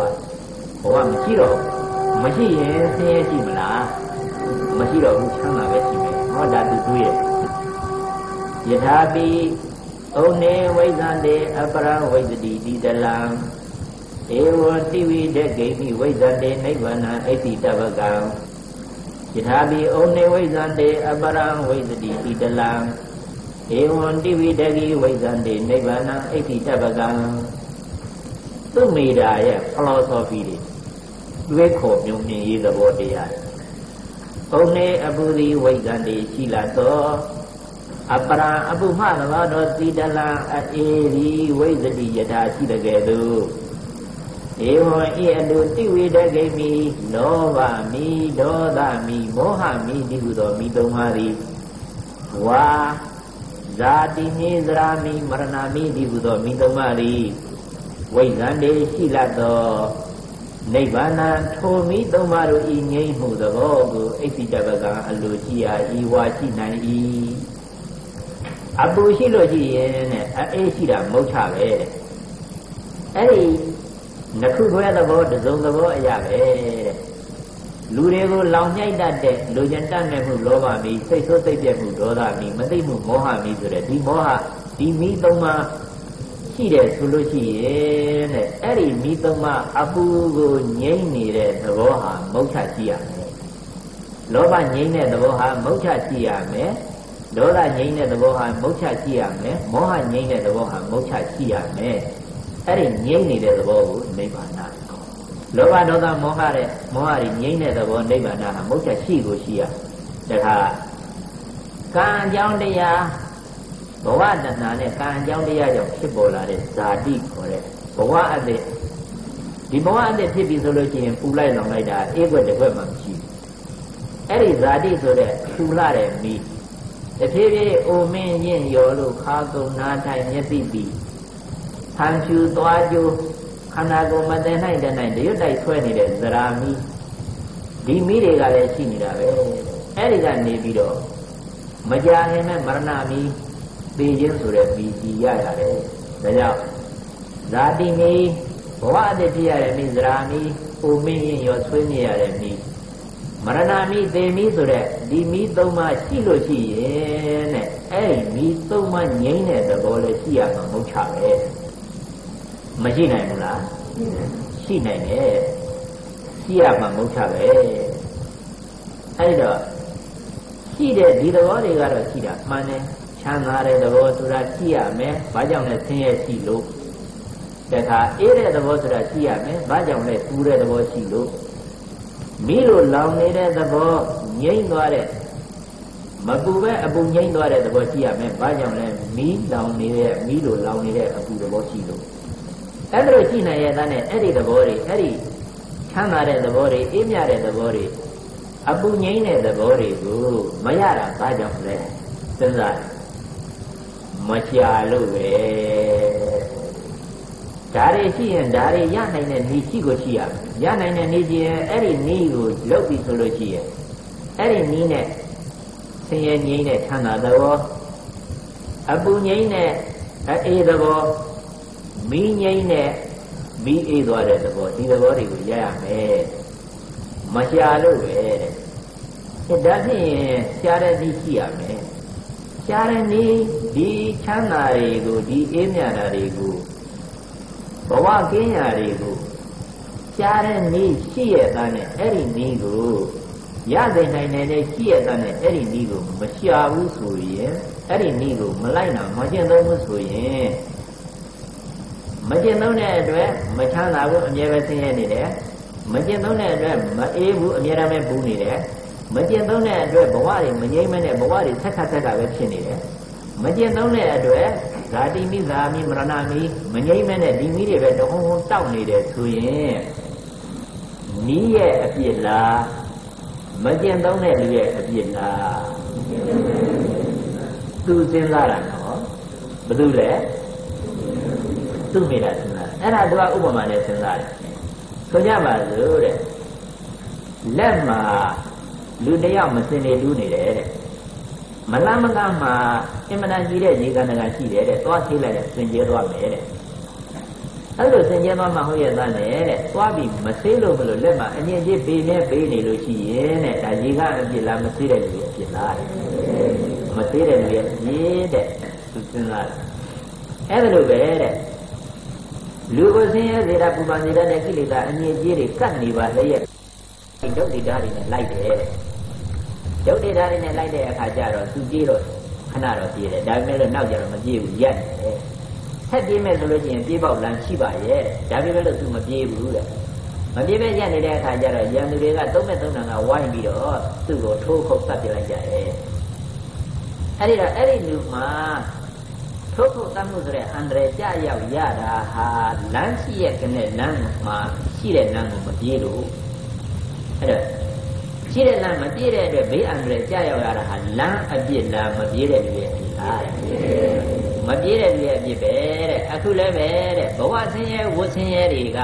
ဘဝမရှိတော့မရှိရင်ဆင်းရဲရှိမလားမရှိတော့ဘူးချမ်းသာပဲရှိမယ်ဟောဒါသူတွေးရယထာပိဩ နေဝိဇ္ဇံတေအပရဝိဇ္ဇတိတိတလံဧဝတိဝိတဂိမိဝိဇ္ဇံတေနိဗ္ဗာန်အဋ္ဌိတပကံယထာပိဩနေဝိဇ္ဇံတေအပရဝိဇ္ဇတိတိတလံဧဝံတိဝိတဂိဝိဇ္ဇံတေနိဗ္ဗာန်အဋ္ဌိတပကံသူမိတာရဲ့ philosophy တွေတွေးခေါ်မြုံမြင်ရေးသဘောတရား။ဩနေအပူဒီဝိဇ္ဇံတေရှိလာသော အပရာအပုမသဘာတော်သီတလံအေရီဝိဇ္ဇတိယထာရှိတဲ့ကဲ့သို့ဧဝံဤအတုတိဝိတဂိမိလောဘမိဒေါသမိမောဟမိဒီဟုသောမိသုံးပါးသည်ဝါဇာတိနိသရာမိမရဏမိဒီဟုသောမိသုံးပါးသည်ဝိဇ္ဇံတေရှိလတ်သောနိဗ္ဗာန်ထိုမိသုံးပါးတို့ဤငြိမ့်မှုသဘောကိုအိသိတပကအလိုရှိရာဤဝါရှိနိုင်၏ အပူရှိလို့ရှိရင်တဲ့အေးရှိတာမဟုတ်ချပဲတဲ့အဲ့ဒီနှစ်ခုခွဲသဘောတစုံသဘောအရာပဲတဲ့လူတွေကိုလောင်မြိုက်တတ်တဲ့လူကျင်တတ်တဲ့မှုလောဘမီစိတ်ဆိုးစိတ်ပြက်မှုဒေါသမီမသိမှုမောဟမီဆိုတဲ့ဒီမောဟဒီမိသုံးပါးရှိတယ်ဆိုလို့ရှိရင်တဲ့အဲ့ဒီမိသုံးပါးအပူကိုငြိမ့်နေတဲ့သဘောဟာမုတ်ချကြည့်ရမယ်လောဘငြိမ့်တဲ့သဘောဟာမုတ်ချကြည့်ရမယ် ဒေါသငြိမ့်တဲ့သဘောဟာမုတ်ချကြည့်ရမယ်မောဟငြိမ့်တဲ့သဘောဟာမုတ်ချကြည့်ရမယ်အဲ့ဒီငြိမ့်နေတဲ့သဘောကိုနိဗ္ဗာန်လောဘဒေါသမောဟတဲ့မောဟတွေငြိမ့်တဲ့သဘောနိဗ္ဗာန်ဟာမုတ်ချက်ရှိကိုရှိရတခါကံအကြောင်းတရားဘဝတဏှာနဲ့ကံအကြောင်းတရားကြောင့်ဖြစ်ပေါ်လာတဲ့ဇာတိခေါ်တဲ့ဘဝအသစ်ဒီဘဝအသစ်ဖြစ်ပြီဆိုလို့ရှိရင်ပူလိုက်လောင်လိုက်တာအေးွက်တစ်ွက်မှမရှိဘူးအဲ့ဒီဇာတိဆိုတဲ့ပူလာတဲ့မိ တဖြည်းဖြည်းအိုမင်းရင်ရောလို့ခါကုံနာထိုင်မျက်စိပြီးဟန်ဖြူသွားကြိုးခန္ဓာကိုယ်မတင်နိုင်တဲ့နိုင်တရွတ်တိုက်ဆွဲနေတဲ့သရာမီဒီမီတွေကလည်းရှိနေတာပဲအဲ့ဒီကနေပြီးတော့မကြာခင်မဲ့မရဏမီသိခြင်းဆိုတဲ့မီကြည်ရရတယ်ဒါကြောင့်ဇာတိမီဘဝအတ္တပြရတဲ့မီသရာမီပုံမင်းရင်ရောဆွေးနေရတဲ့မီ မရဏမီသေမီဆိုတဲ့ဒီမီသုံးပါရှိလို့ရှိရင်တဲ့အဲ့ဒီမီသုံးပါငြိမ့်တဲ့သဘောလေးရှိရမှာမဟုတ်ချပဲမရှိနိုင်ဘူးလားရှိနိုင်တယ်ရှိရမှာမဟုတ်ချပဲအဲ့တော့ရှိတဲ့ဒီသဘောတွေကတော့ရှိတာမှန်တယ်ချမ်းသာတဲ့သဘောဆိုတာရှိရမယ်ဘာကြောင့်လဲဆင်းရဲရှိလို့တခါအေးတဲ့သဘောဆိုတာရှိရမယ်ဘာကြောင့်လဲပူတဲ့သဘောရှိလို့ မိလိုလောင်နေတဲ့သဘောငြိမ့်သွားတဲ့မပူပဲအပူငြိမ့်သွားတဲ့သဘောရှိရမယ်ဘာကြောင့်လဲမီးလောင်နေတဲ့မီးလိုလောင်နေတဲ့အပူသဘောရှိလို့အဲ့ဒါလို့ရှိနိုင်ရဲ့သားနဲ့အဲ့ဒီသဘောတွေအဲ့ဒီချမ်းသာတဲ့သဘောတွေအေးမြတဲ့သဘောတွေအပူငိမ့်တဲ့သဘောတွေကိုမရတာဘာကြောင့်လဲစဉ်းစားမရှာလို့ပဲ ဒါတွေရှိရင်ဒါတွေရနိုင်တဲ့နေရှိကိုရှိရမယ်ရနိုင်တဲ့နေကြီးရင်အဲ့ဒီနေကိုလုတ်ပြီဆိုလို့ရှိရင်အဲ့ဒီနီးနဲ့ဆင်းရဲငြိမ့်တဲ့ချမ်းသာသဘောအပူငြိမ့်တဲ့အေးသဘောမီးငိမ့်နဲ့မီးအေးသွားတဲ့သဘောဒီသဘောတွေကိုရရမယ်မရှာလို့ပဲတဲ့ဒါဖြင့်ရှားတဲ့ဒီရှိရမယ်ရှားတဲ့နေဒီချမ်းသာတွေကိုဒီအေးမြတာတွေကို ဘဝကင်းရာတွေကိုရှားတဲ့နေရှိရတဲ့နဲ့အဲ့ဒီနေကိုရသိနိုင်တဲ့ရှိရတဲ့နဲ့အဲ့ဒီနေကိုမရှာဘူးဆိုရင်အဲ့ဒီနေကိုမလိုက်နိုင်မကျင့်သုံးဘူးဆိုရင်မကျင့်သုံးတဲ့အတွက်မချမ်းသာဘူးအမြဲပဲဆင်းရဲနေတယ်မကျင့်သုံးတဲ့အတွက်မအေးဘူးအမြဲတမ်းပဲပူနေတယ်မကျင့်သုံးတဲ့အတွက်ဘဝတွေမငြိမ့်မနဲ့ဘဝတွေဆက်ခါဆက်ခါပဲဖြစ်နေတယ်မကျင့်သုံးတဲ့အတွက် ဇာတိမိဇာမိမရဏမိမငြိမ့်မနဲ့ဒီမိတွေပဲတဟုံဟုံတောက်နေတယ်ဆိုရင်နီးရဲ့အပြစ်လားမကျင့်သုံးတဲ့လူရဲ့အပြစ်လားသူစဉ်းစားတာနော်ဘယ်သူလဲသူ့မိတာစဉ်းစားအဲ့ဒါသူကဥပမာနဲ့စဉ်းစားတယ်ဆိုကြပါစို့တဲ့လက်မှာလူတယောက်မစင်နေလူနေတယ်တဲ့ မလမကမှာအင်မတန်ကြီးတဲ့ရေကန်တကရှိတယ်တဲ့သွားသေးလိုက်တဲ့စင်ကျဲသွားမယ်တဲ့အဲ့လိုစင်ကျဲသွားမှဟုတ်ရဲ့သားနဲ့တဲ့သွားပြီးမဆေးလို့မလို့လက်မှာအငြင်းကြီးပေနေပေးနေလို့ရှိရင်တဲ့ဒါရေကအပြစ်လားမဆေးတဲ့လူရဲ့အပြစ်လားမဆေးတဲ့လူရဲ့အပြစ်တဲ့သူစဉ်းစားအဲ့ဒါလိုပဲတဲ့လူကိုဆင်းရဲစေတာပူပန်စေတတ်တဲ့ကိလေသာအငြင်းကြီးတွေကတ်နေပါလျက်ဒီဒုက္ခိတာတွေနဲ့လိုက်တယ်ဒု က္ခိတာတွေနဲ့လိုက်တဲ့အခါကျတော့သူပြေးတော့ခဏတော့ပြေးတယ်ဒါပေမဲ့လို့နောက်ကျတော့မပြေးဘူးရက်နေတယ်ဆက်ပြေးမဲ့ဆိုလို့ရှိရင်ပြေးပေါက်လမ်းရှိပါရဲ့ဒါပေမဲ့လို့သူမပြေးဘူးတဲ့မပြေးပဲရက်နေတဲ့အခါကျတော့ရန်သူတွေကသုံးမဲ့သုံးတန်ကဝိုင်းပြီးတော့သူ့ကိုထိုးခုတ်သတ်ပြလိုက်ကြတယ်အဲ့ဒီတော့အဲ့ဒီလူမှာထုတ်ထုတ်တတ်မှုဆိုတဲ့အန္တရာယ်ကြရောက်ရတာဟာလမ်းရှိရဲ့ကနဲ့လမ်းမှာရှိတဲ့လမ်းကိုမပြေးလို့အဲ့တော့ ရှိတဲ့လမ်းမပြေးတဲ့အတွက်ဘေးအန္တရာယ်ကြရောက်ရတာဟာလမ်းအပြစ်လားမပြေးတဲ့လူရဲ့အပြစ်လားမပြေးတဲ့လူရဲ့အပြစ်ပဲတဲ့အခုလည်းပဲတဲ့ဘဝဆင်းရဲဝဆင်းရဲတွေက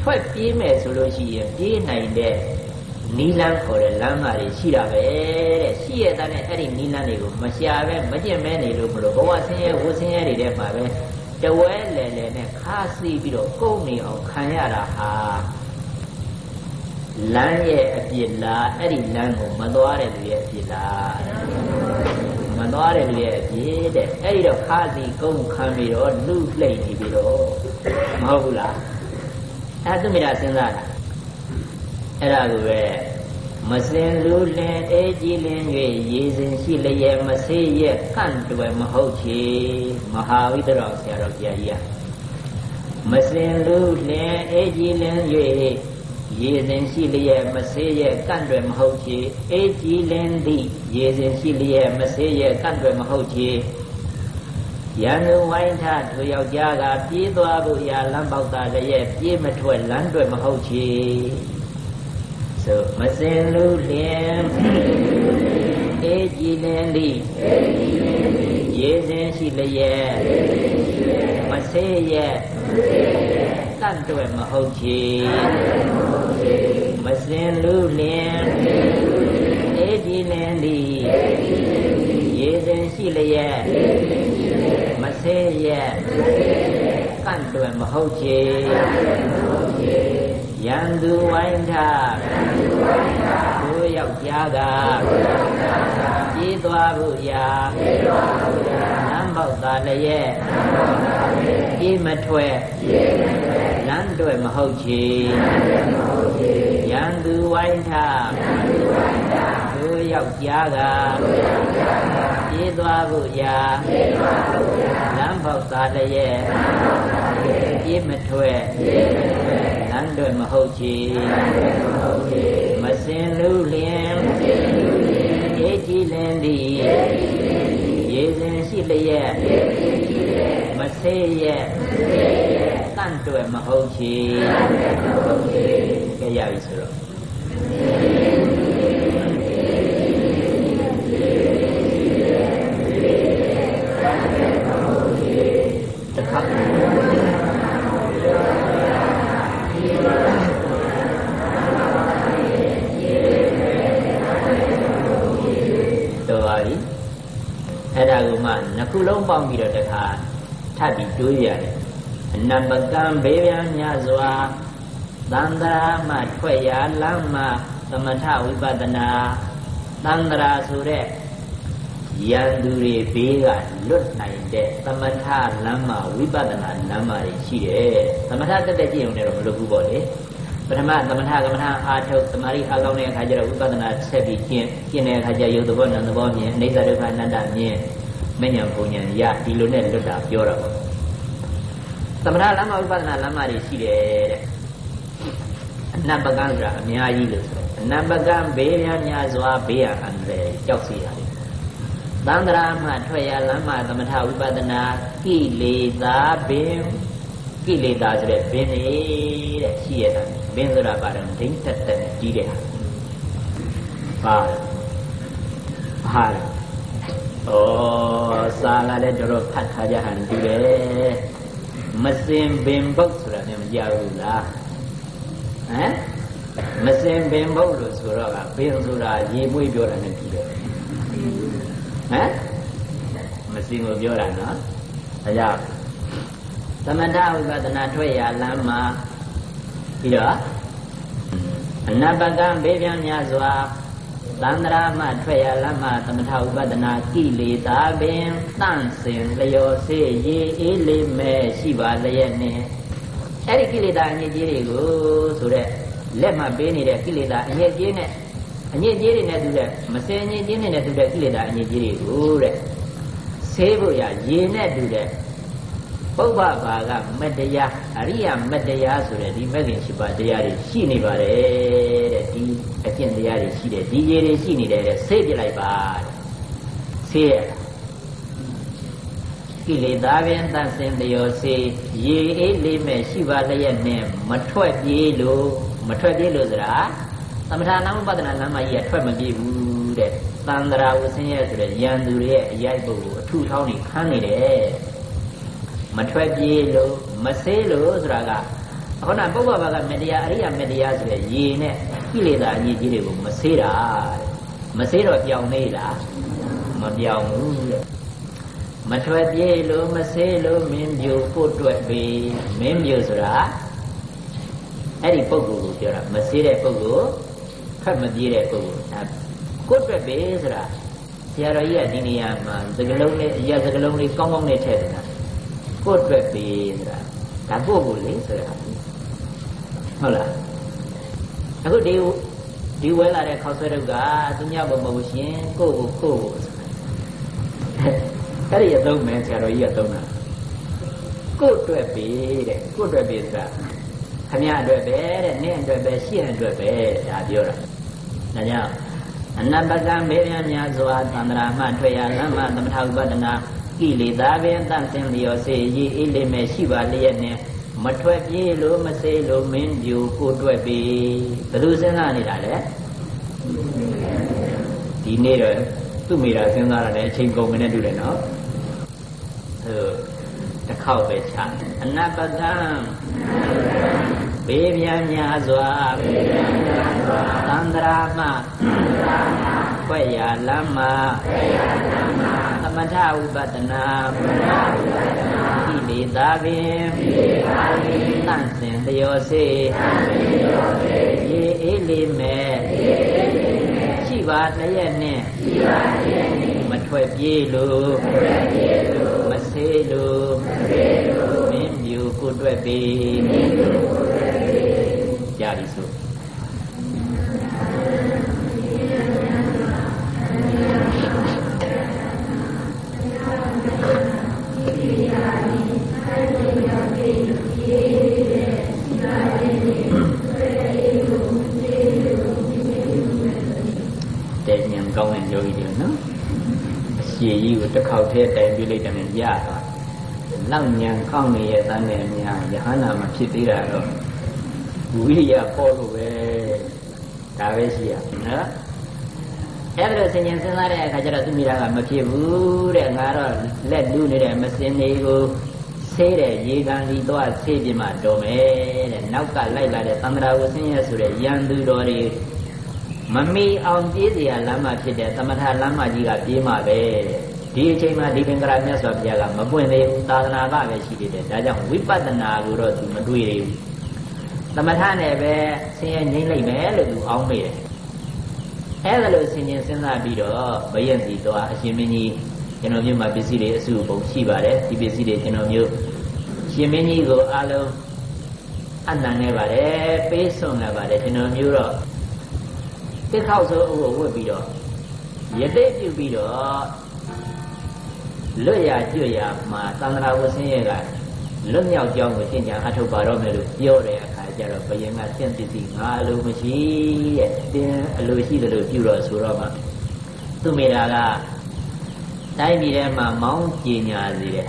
ထွက်ပြေးမယ်ဆိုလို့ရှိရင်ပြေးနိုင်တဲ့နီလန်းခေါ်တဲ့လမ်းမတွေရှိတာပဲတဲ့ရှိရတဲ့အဲ့ဒီနီလန်းတွေကိုမရှာပဲမကျင့်မဲနေလို့မလို့ဘဝဆင်းရဲဝဆင်းရဲတွေထဲမှာပဲတဝဲလဲလဲနဲ့ခါစီပြီးတော့ကုန်နေအောင်ခံရတာဟာ လမ်းရဲ့အပြစ်လားအဲ့ဒီလမ်းကိုမသွားတဲ့လူရဲ့အပြစ်လားမသွားတဲ့လူရဲ့အပြစ်တဲ့အဲ့ဒီတော့ခါစီကုန်းခံပြီးတော့လူလှိမ့်နေပြီးတော့မဟုတ်ဘူးလားအဲ့သူမိတာစဉ်းစားတာအဲ့ဒါကိုပဲမစင်လူလင်အေးကြည်လင်၍ရေစဉ်ရှိလျက်မဆေးရဲ့ကန့်တွယ်မဟုတ်ချေမဟာဝိတရောဆရာတော်ဘုရားကြီးမစင်လူလင်အေးကြည်လင်၍ ရေစဉ်ရှိလျက်မဆေးရဲ့ကန့်တွယ်မဟုတ်ချေအေးကြည်လင်သည့်ရေစဉ်ရှိလျက်မဆေးရဲ့ကန့်တွယ်မဟုတ်ချေရန်သူဝိုင်းထသူယောက်ျားကပြေးသွားဖို့ရာလမ်းပေါက်သားလည်းပြေးမထွက်လမ်းတွယ်မဟုတ်ချေဆိုမစင်လူလင်အေးကြည်လင်သည်ရေစဉ်ရှိလျက်မဆေးရဲ့တ န့်တွယ်မဟုတ်ချေမစင်လူလင်အေးကြည်လင်သည်ရေစဉ်ရှိလျက်မဆေးရဲ့ကန့်တွယ်မဟုတ်ချေရန်သူဝိုင်းထားကိုယောက်ျားကပြေးသွားဖို့ရာလမ်းပေါက်သားလည်းရဲ့ပြေးမထွက်လမ်း တွေမဟုတ်ချေရန်သူဝိုင်းထားကိုယောက်ျားကပြေးသွားဖို့ရာလမ်းပေါက်သားလည်းရဲ့ပြေးမထွက်လမ်းတွေမဟုတ်ချေမစင်လူလင်အေးကြည်လင်သည်ရေစဉ်ရှိလျက်မဆေးရဲ့တ န့်တွယ်မဟုတ်ချေကြရပြီဆိုတော့တခါတော်ပါပြီအဲ့ဒါကိုမှနှစ်ခုလုံးပေါင်းပြီးတော့တခါထပ်ပြီးတွေးရတယ် အနပကံဘေးပြန်ညစွာသန္တရာမှထွက်ရလမ်းမှသမထဝိပဿနာသန္တရာဆိုတဲ့ရန်သူတွေဘေးကလွတ်နိုင်တဲ့သမထလမ်းမှဝိပဿနာလမ်းမှတွေရှိတယ်သမထတက်တက်ကြည့်ုံနဲ့တော့မလုပ်ဘူးပေါ့လေပထမသမထကမ္မထာအာထုတ်သမာဓိအားကောင်းတဲ့အခါကျတော့ဝိပဿနာဆက်ပြီးကျင့်ကျင့်တဲ့အခါကျရုပ်သဘောနာသဘောမြင်အိဋ္ဌဒုက္ခအနတ္တမြင်မဉ္ဇဉ်ဘုံဉဏ်ရဒီလိုနဲ့လွတ်တာပြောတာပေါ့ သမထလမ်းမဝိပဿနာလမ်းမတွေရှိတယ်တဲ့အနပကံဆိုတာအများကြီးလို့ဆိုအနပကံဘေးများများစွာဘေးရအန္တရာယ်ကြောက်စီရတယ်သန္တရာမှထွက်ရလမ်းမသမထဝိပဿနာကိလေသာပင်ကိလေသာဆိုတဲ့ဘင်းနေတဲ့ရှိရတာဘင်းဆိုတာပါတော့ဒိဋ္ဌတက်ကြီးတဲ့ဟာပါဟာဩစာလာတဲ့တော်တော်ဖတ်ထားကြဟန်ဒီပဲ မစင်ပင်ဘုတ်ဆိုတာလည်းမကြဘူးလားဟမ်မစင်ပင်ဘုတ်လို့ဆိုတော့ကဘင်းဆိုတာရေပွေးပြောတာနဲ့ပြီးတယ်ဟမ်မစင်ကိုပြောတာနော်ဒါကြောင့်သမထဝိပဿနာထွက်ရလမ်းမှာပြီးတော့အနပကံဘေးပြန်များစွာ သန္တရာမှထွက်ရလမ်းမှာသမထဥပဒနာကိလေသာပင်တန့်စင်လျော်စေရေအေးလေးမဲ့ရှိပါလျက်နဲ့အဲ့ဒီကိလေသာအညစ်အကြေးတွေကိုဆိုတဲ့လက်မှပေးနေတဲ့ကိလေသာအညစ်အကြေးနဲ့အညစ်အကြေးတွေနဲ့တူတဲ့မစင်အညစ်အကြေးနဲ့တူတဲ့ကိလေသာအညစ်အကြေးတွေကိုတဲ့ဆေးဖို့ရရေနဲ့တူတဲ့ ပုဗ္ဗဘာကမတရားအရိယာမတရားဆိုတဲ့ဒီမဂ္ဂင်ရှိပါတရားတွေရှိနေပါတယ်တဲ့ဒီအကျင့်တရားတွေရှိတယ်ဒီရေတွေရှိနေတယ်တဲ့ဆေးပြလိုက်ပါတဲ့ဆေးရကိလေသာပင်တန်စင်တယောစေရေအေးလေးမဲ့ရှိပါလျက်နဲ့မထွက်ပြေးလို့မထွက်ပြေးလို့ဆိုတာသမထနာမပဒနာလမ်းမကြီးကထွက်မပြေးဘူးတဲ့သန္တရာဝဆင်းရဲဆိုတဲ့ရန်သူတွေရဲ့အရိုက်ပုတ်ကိုအထုထောင်းနေခန်းနေတယ် မထွက်ပြေးလို့မဆေးလို့ဆိုတာကခုနပုဗ္ဗဘာကမေတ္တရားအရိယာမေတ္တရားဆိုတဲ့ရေနဲ့ကိလေသာအညစ်အကြေးတွေကိုမဆေးတာတဲ့မဆေးတော့ပြောင်းနေလားမပြောင်းဘူးတဲ့မထွက်ပြေးလို့မဆေးလို့မင်းပြိုဖို့တွေ့ပြီမင်းပြိုဆိုတာအဲ့ဒီပုဂ္ဂိုလ်ကိုပြောတာမဆေးတဲ့ပုဂ္ဂိုလ်ဖက်မပြေးတဲ့ပုဂ္ဂိုလ်ဒါကိုယ်အတွက်ပဲဆိုတာဆရာတော်ကြီးကဒီနေရာမှာစကလုံးနဲ့အရာစကလုံးလေးကောင်းကောင်းနဲ့ထည့်တယ် ကိုယ်အတွက်ပဲဆိုတာဒါကိုယ့်ကိုလေဆိုတာဟုတ်လားအခုဒီဒီဝဲလာတဲ့ခေါက်ဆွဲတုပ်ကသူညဘမဟုတ်ရှင်ကိုယ့်ကိုကိုယ့်ကိုအဲ့ဒီအသုံးမဲ့ဆရာတော်ကြီးကသုံးတာကိုယ့်အတွက်ပဲတဲ့ကိုယ့်အတွက်ပဲဆိုတာခမရအတွက်ပဲတဲ့နင့်အတွက်ပဲရှင့်အတွက်ပဲဒါပြောတာဒါကြောင့်အနပကံဘေးရန်များစွာသန္တရာမှထွက်ရလမ်းမှသမထဥပဒနာ ကိလေသာပင်တန့်စင်လျော်စေရည်အိလိမဲ့ရှိပါလျက်နဲ့မထွက်ပြေးလို့မစေးလို့မင်းပြူကိုတွေ့ပြီဘယ်သူစဉ်းစားနေတာလဲဒီနေ့တော့သူ့မိတာစဉ်းစားရတယ်အချိန်ကုန်မနေတူတယ်နော်ဟိုတစ်ခေါက်ပဲချအနပကံဘေးပြန်များစွာသန္တရာမှခွဲ့ရလမ်းမှာသ မထဥပဒနာဣလေသာပင်တန့်စင်လျောစေရေအေးလေးမဲ့ရှိပါလျက်နဲ့မထွက်ပြေးလို့မဆေးလို့မင်းမြူကိုတွေ့ပြီကြပြီဆို ထဲတိုင်ပြလိုက်တယ်ရသွားလောက်ညံကောင်းနေရဲ့တန်းနဲ့များယဟနာမဖြစ်သေးတာတော့ဝိရိယပေါ်လို့ပဲဒါပဲရှိရနော်အဲ့ဒါဆင်ញံစဉ်းစားတဲ့အခါကျတော့သူမိသားကမဖြစ်ဘူးတဲ့ငါတော့လက်လူးနေတဲ့မစင်နေကိုဆေးတဲ့ရေကန်လီတော့ဆေးပြမှတော်မယ်တဲ့နောက်ကလိုက်လာတဲ့သန္တရာဝဆင်းရဲဆိုတဲ့ရန်သူတော်တွေမမီအောင်ပြေးစရာလမ်းမဖြစ်တဲ့သမထလမ်းမကြီးကပြေးမှာပဲတဲ့ ဒီအချိန်မှာဒီပင်ကရာမြတ်စွာဘုရားကမပွင့်သေးဘူးသာသနာ့ဘပဲရှိသေးတယ်ဒါကြောင့်ဝိပဿနာကိုတော့သူမတွေ့သေးဘူးသမထနဲ့ပဲဆင်းရဲငြိမ့်လိုက်မယ်လို့သူအောင်းမိတယ်အဲ့ဒါလို့ဆင်ញင်စဉ်းစားပြီးတော့ဘယင်စီသွားအရှင်မင်းကြီးကျွန်တော်မျိုးမှာပစ္စည်းတွေအစုပုံရှိပါတယ်ဒီပစ္စည်းတွေကျွန်တော်မျိုးရှင်မင်းကြီးကိုအလုံးအနံနေပါတယ်ပေးစွန်လာပါတယ်ကျွန်တော်မျိုးတော့တစ်ခေါက်ဆိုအုပ်ကိုဝတ်ပြီးတော့ရတိပြုပြီးတော့ လွတ်ရကျွတ်ရမှာသန္တရာဝဆင်းရဲကလွတ်မြောက်ကြောင်းကိုရှင်းကြအထုတ်ပါတော့မယ်လို့ပြောတဲ့အခါကျတော့ဘယင်ကသင်ပစ္စည်းငါအလိုမရှိတဲ့တင်းအလိုရှိတယ်လို့ပြုတော့ဆိုတော့မှသူမိတာကတိုင်းပြည်ထဲမှာမောင်းကျင်ညာစေတယ်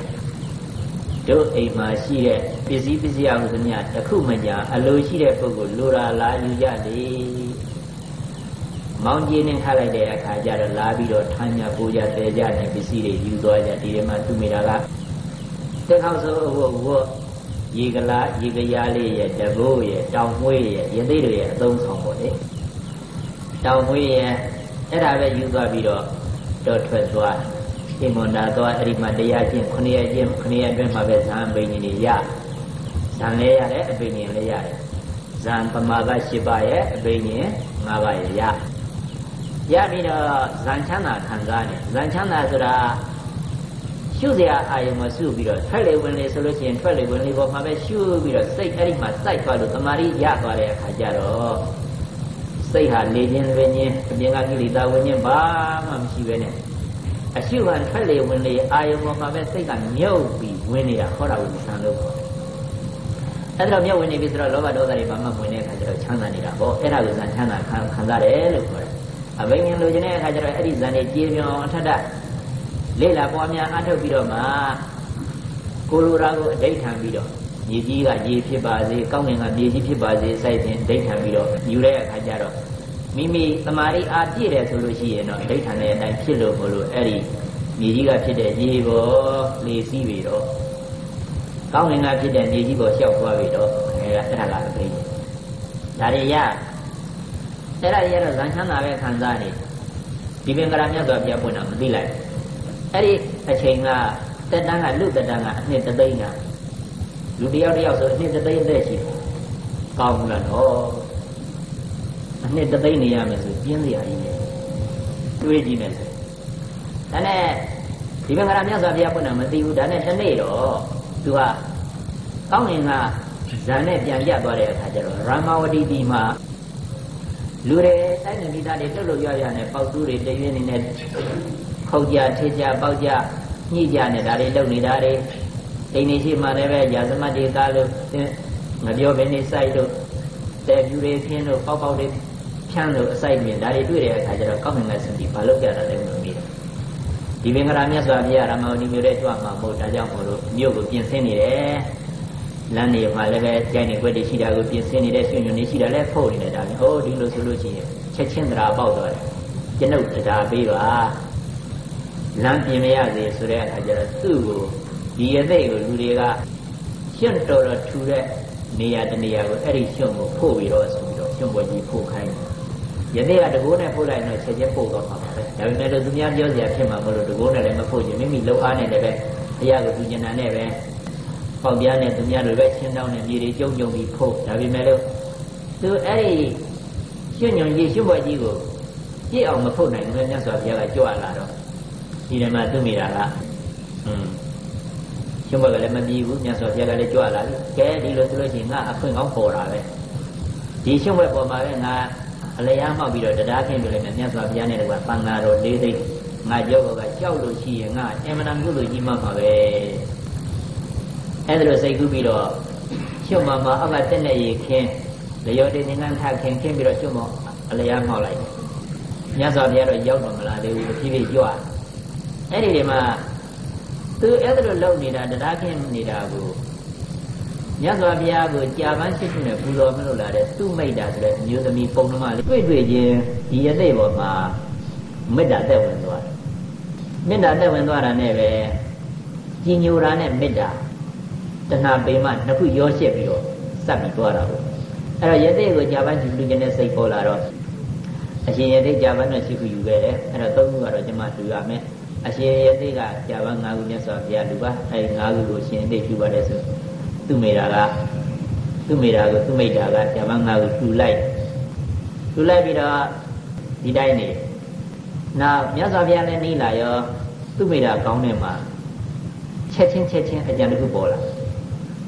တို့အိမ်မှာရှိတဲ့ပစ္စည်းပစ္စည်းအမှုသမ ्या တစ်ခုမှကြာအလိုရှိတဲ့ပုဂ္ဂိုလ်လိုရာလာယူကြတယ် မောင်းကျင်းနဲ့ခတ်လိုက်တဲ့အခါကျတော့လာပြီးတော့ထမ်းမြပူကြတဲကြတဲ့ပစ္စည်းတွေယူသွားကြဒီထဲမှာသူမိတာကတစ်ခေါက်ဆိုဝဝရေကလာရေကရားလေးရဲ့တဘိုးရဲ့တောင်မွေးရဲ့ရသေးတွေရဲ့အသုံးဆောင်ပေါ့လေတောင်မွေးရဲ့အဲ့ဒါပဲယူသွားပြီးတော့တော့ထွက်သွားအိမ်မွန်တာသွားအဲ့ဒီမှာတရားကျင့်9ရက်ကျင့်9ရက်အတွင်းမှာပဲဇံအပိညာဉ်တွေရဇံလဲရတယ်အပိညာဉ်လည်းရတယ်ဇံပမာက10ပါးရဲ့အပိညာဉ်5ပါးရဲ့ရ ရပြီးတော့ဇန်ချမ်းသာခံစားနေဇန်ချမ်းသာဆိုတာရှုစရာအာယုံမရှုပြီးတော့ထွက်လေဝင်လေဆိုလို့ရှိရင်ထွက်လေဝင်လေပေါ်မှာပဲရှုပြီးတော့စိတ်အဲ့ဒီမှာစိုက်သွားလို့တမာရီရသွားတဲ့အခါကျတော့စိတ်ဟာလေခြင်းဝิญဉ်အပြင်ကကိလေသာဝิญဉ်ဘာမှမရှိပဲနဲ့အရှုခံထွက်လေဝင်လေအာယုံပေါ်မှာပဲစိတ်ကမြုပ်ပြီးဝင်နေတာဟောတာကိုဆံလို့ပေါ့အဲ့ဒါတော့မြုပ်ဝင်နေပြီဆိုတော့လောဘဒေါသတွေဘာမှဝင်တဲ့အခါကျတော့ချမ်းသာနေတာပေါ့အဲ့ဒါကိုဇန်ချမ်းသာခံခံစားတယ်လို့ခေါ်တယ် အဘိညာဉ်လိုချင်တဲ့အခါကျတော့အဲ့ဒီဇန်တွေကြေးပြောင်းအထက်ထလေ့လာပွားများအထုတ်ပြီးတော့မှကိုလိုရာကိုအဋိဌံပြီးတော့မြေကြီးကရေဖြစ်ပါစေကောင်းငင်ကမြေကြီးဖြစ်ပါစေစိုက်ခြင်းအဋိဌံပြီးတော့ယူတဲ့အခါကျတော့မိမိတမာရီအားပြည့်တယ်ဆိုလို့ရှိရင်တော့အဋိဌံနဲ့အတိုင်းဖြစ်လို့မလို့အဲ့ဒီမြေကြီးကဖြစ်တဲ့ရေပေါ်လေစီးပြီးတော့ကောင်းငင်ကဖြစ်တဲ့မြေကြီးပေါ်လျှောက်သွားပြီးတော့အဲအဲ့ဒါကအဘိညာဉ်ဒါတွေရ အဲ့ဒါတွေကတော့ဇန်ချမ်းသာပဲခံစားနေဒီပင်ကရာမြတ်စွာဘုရားပွင့်တာမသိလိုက်အဲ့ဒီအချိန်ကတက်တန်းကလူတက်တန်းကအနှစ်တသိန်းကလူတယောက်တယောက်ဆိုအနှစ်တသိန်းအသက်ရှိတယ်ကောင်းဘူးလားတော့အနှစ်တသိန်းနေရမယ်ဆိုပြင်းစရာကြီးနဲ့တွေးကြည့်မယ်ဆိုဒါနဲ့ဒီမင်္ဂလာမြတ်စွာဘုရားဘုရားမသိဘူးဒါနဲ့တနေ့တော့သူကကောင်းငင်ကဇန်နဲ့ပြန်ပြတ်သွားတဲ့အခါကျတော့ရာမဝတီဒီမှာ လူတွေတိုင်းနေမိသားတွေလှုပ်လှုပ်ရရနဲ့ပေါက်သူတွေတရွင်းနေနဲ့ခုတ်ကြထေကြပေါက်ကြညှိကြနဲ့ဒါတွေလုပ်နေတာတွေအိမ်နေရှိမှလည်းပဲရာဇမတ်တွေကားလို့ငပြောဘင်းနေစိုက်လို့တဲ့ပြူတွေခင်းလို့ပေါက်ပေါက်တွေဖြန်းလို့အစိုက်မြင်ဒါတွေတွေ့တဲ့အခါကျတော့ကောင်းငင်ကစင်ပြီးဘာလုပ်ကြတာလဲမသိဘူးဒီပင်္ဂရာမြတ်စွာဘုရားရမောနီမျိုးတဲ့ကြွမှာမဟုတ်ဒါကြောင့်မို့လို့မြို့ကိုပြင်ဆင်နေတယ် လမ်းတွေမှာလည်းပဲကြိုင်နေွက်တွေရှိတာကိုပြင်ဆင်နေတဲ့ရှင်ညွန်တွေရှိတာလည်းဖုတ်နေတယ်ဒါလည်းဟိုဒီလိုဆိုလို့ရှိရင်ချက်ချင်းတရားပေါက်သွားတယ်ကျွန်ုပ်တရားပေးပါလမ်းပြင်မရစေဆိုတဲ့အခါကျတော့သူ့ကိုဒီအသိကိုလူတွေကရှင်းတော်တော်ထူတဲ့နေရာတနေရာကိုအဲ့ဒီရှင်းကိုဖို့ပြီးတော့ဆိုပြီးတော့ရှင်းပွဲကြီးဖို့ခိုင်းတယ်ယနေ့ကတကိုးနဲ့ပို့လိုက်တော့ချက်ချင်းပို့တော့မှာပါပဲဒါပေမဲ့လို့သူများပြောစရာဖြစ်မှာမလို့တကိုးနဲ့လည်းမပို့ချင်မိမိလှုပ်အားနဲ့လည်းပဲတရားကိုသူကျင်တာနဲ့ပဲ ပေါက်ပြားနဲ့သူများတွေပဲရှင်းတောင်းနဲ့မြေတွေကျုံကျုံပြီးဖို့ဒါပေမဲ့လို့သူအဲ့ဒီရှင်းညွန်ကြီးရှင်းပွဲကြီးကိုကြည့်အောင်မဖို့နိုင်ဘူးမြတ်စွာဘုရားကကြွလာတော့ဒီထဲမှာသူမိတာကอืมရှင်းပွဲကလည်းမပြီးဘူးမြတ်စွာဘုရားကလည်းကြွလာပြီကဲဒီလိုဆိုလို့ရှိရင်ငါအခွင့်ကောင်းပေါ်တာပဲဒီရှင်းပွဲပေါ်မှာပဲငါအလျားမှောက်ပြီးတော့တရားခင်းပြလိုက်မယ်မြတ်စွာဘုရားနဲ့တကွာသံဃာတော်၄သိန်းငါကြောက်ကကြောက်လို့ရှိရင်ငါအမှန်တန်ကုသိုလ်ကြီးမှမှာပဲ အဲ့ဒါလိုစိတ်ကူးပြီးတော့ရှုံမမအောက်ကတက်နေရေခင်းလျော်တင်ငန်းထခင်းခင်းပြီးတော့ရှုံမအလျားမှောက်လိုက်မြတ်စွာဘုရားတော့ရောက်တော့မလာသေးဘူးဖြည်းဖြည်းကြွအဲ့ဒီဒီမှာသူအဲ့ဒါလိုလုပ်နေတာတရားခင်းနေတာကိုမြတ်စွာဘုရားကိုကြာပန်းရှိခုနဲ့ပူဇော်မလို့လာတဲ့သူ့မိတ်တာဆိုတဲ့အမျိုးသမီးပုံနှမလေးတွေ့တွေ့ချင်းဒီအသိပေါ်မှာမေတ္တာသက်ဝင်သွားတယ်မေတ္တာသက်ဝင်သွားတာနဲ့ပဲကြီးညိုတာနဲ့မေတ္တာ တဏှာပေမနှစ်ခုရောရှက်ပြီးတော့စပ်ပြီးသွားတာပေါ့အဲ့တော့ယသိကိုကြာပန်းရှိလူချင်းနဲ့စိတ်ပေါ်လာတော့အရှင်ယသိကြာပန်းနဲ့ရှိခုယူခဲ့တယ်အဲ့တော့သုံးခုကတော့ကျွန်မလူရမယ်အရှင်ယသိကကြာပန်း၅ခုမြတ်စွာဘုရားလူပါအဲ့၅ခုကိုရှင်ယသိပြုပါတယ်ဆိုသူ့မိတာကသူ့မိတာကိုသူ့မိတာကဇာမငါကိုတူလိုက်တူလိုက်ပြီးတော့ဒီတိုင်းနေနောက်မြတ်စွာဘုရားလည်းနေလာရောသူ့မိတာကောင်းတဲ့မှာချက်ချင်းချက်ချင်းအကြံတစ်ခုပေါ်လာ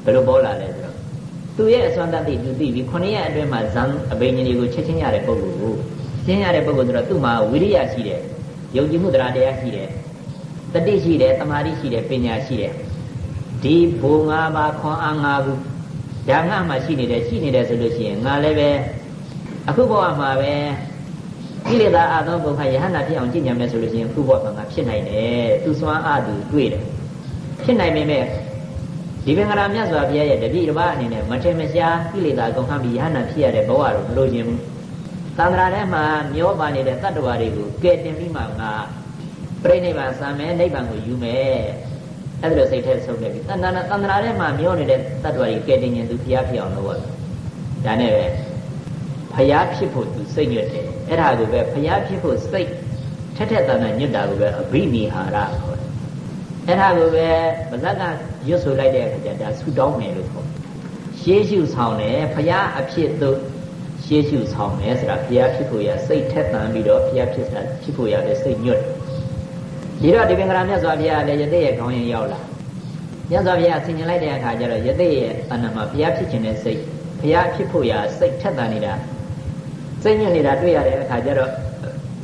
ဘယ်လိုပေါ်လာလဲဆိုတော့သူရဲ့အစွမ်းတတ်သိသူသိပြီးခုနှစ်ရက်အတွင်းမှာဇံအဘိညာဉ်တွေကိုချက်ချင်းရတဲ့ပုဂ္ဂိုလ်ကိုရှင်းရတဲ့ပုဂ္ဂိုလ်ဆိုတော့သူ့မှာဝိရိယရှိတယ်ယုံကြည်မှုတရားတရားရှိတယ်တတိရှိတယ်တမာတိရှိတယ်ပညာရှိတယ်ဒီဘုံ၅ပါးခွန်အား၅ခုဒါငါမှရှိနေတယ်ရှိနေတယ်ဆိုလို့ရှိရင်ငါလည်းပဲအခုဘဝမှာပဲကိလေသာအသောဘုခယဟနာဖြစ်အောင်ကြင်ကြမယ်ဆိုလို့ရှိရင်အခုဘဝမှာငါဖြစ်နိုင်တယ်သူစွမ်းအားသူတွေ့တယ်ဖြစ်နိုင်ပေမဲ့ ဒီပင်္ဂလာမြတ်စွာဘုရားရဲ့တတိတစ်ပါးအနေနဲ့မထင်မရှားကိလေသာကုန်ခန်းပြီးယဟနာဖြစ်ရတဲ့ဘဝတော့မလိုချင်ဘူးသံဃာထဲမှာမျောပါနေတဲ့တတ္တဝါတွေကိုကဲတင်ပြီးမှငါပြိဋိဘံစံမယ်နိဗ္ဗာန်ကိုယူမယ်အဲ့ဒါလိုစိတ်ထဲဆုံးနေပြီတဏ္ဍာတဏ္ဍာထဲမှာမျောနေတဲ့တ attva ကြီးကဲတင်ရင်သူဖျားဖြစ်အောင်လုပ်ရမယ်ဒါနဲ့ပဲဖျားဖြစ်ဖို့သူစိတ်ညွတ်တယ်အဲ့ဒါကိုပဲဖျားဖြစ်ဖို့စိတ်ထက်ထက်တန်တန်ညွတ်တာကိုပဲအဘိနိဟာရခေါ်တယ်အဲ့ဒါကိုပဲဗဇက်က ရွတ်ဆိုလိုက်တဲ့အခါကျဒါဆူတောင်းမယ်လို့ခေါ်ရှေးရှုဆောင်တယ်ဖျားအဖြစ်သို့ရှေးရှုဆောင်တယ်ဆိုတာဖျားဖြစ်ဖို့ရစိတ်ထက်တန်ပြီးတော့ဖျားဖြစ်တာဖြစ်ဖို့ရပဲစိတ်ညွတ်တယ်ဒီတော့ဒီပင်္ဂရာမြတ်စွာဘုရားလည်းယသိရဲ့ခေါင်းရင်ရောက်လာမြတ်စွာဘုရားဆင်ញင်လိုက်တဲ့အခါကျတော့ယသိရဲ့အနန္တမှာဘုရားဖြစ်ခြင်းနဲ့စိတ်ဘုရားဖြစ်ဖို့ရာစိတ်ထက်သန်နေတာစိတ်ညွတ်နေတာတွေ့ရတဲ့အခါကျတော့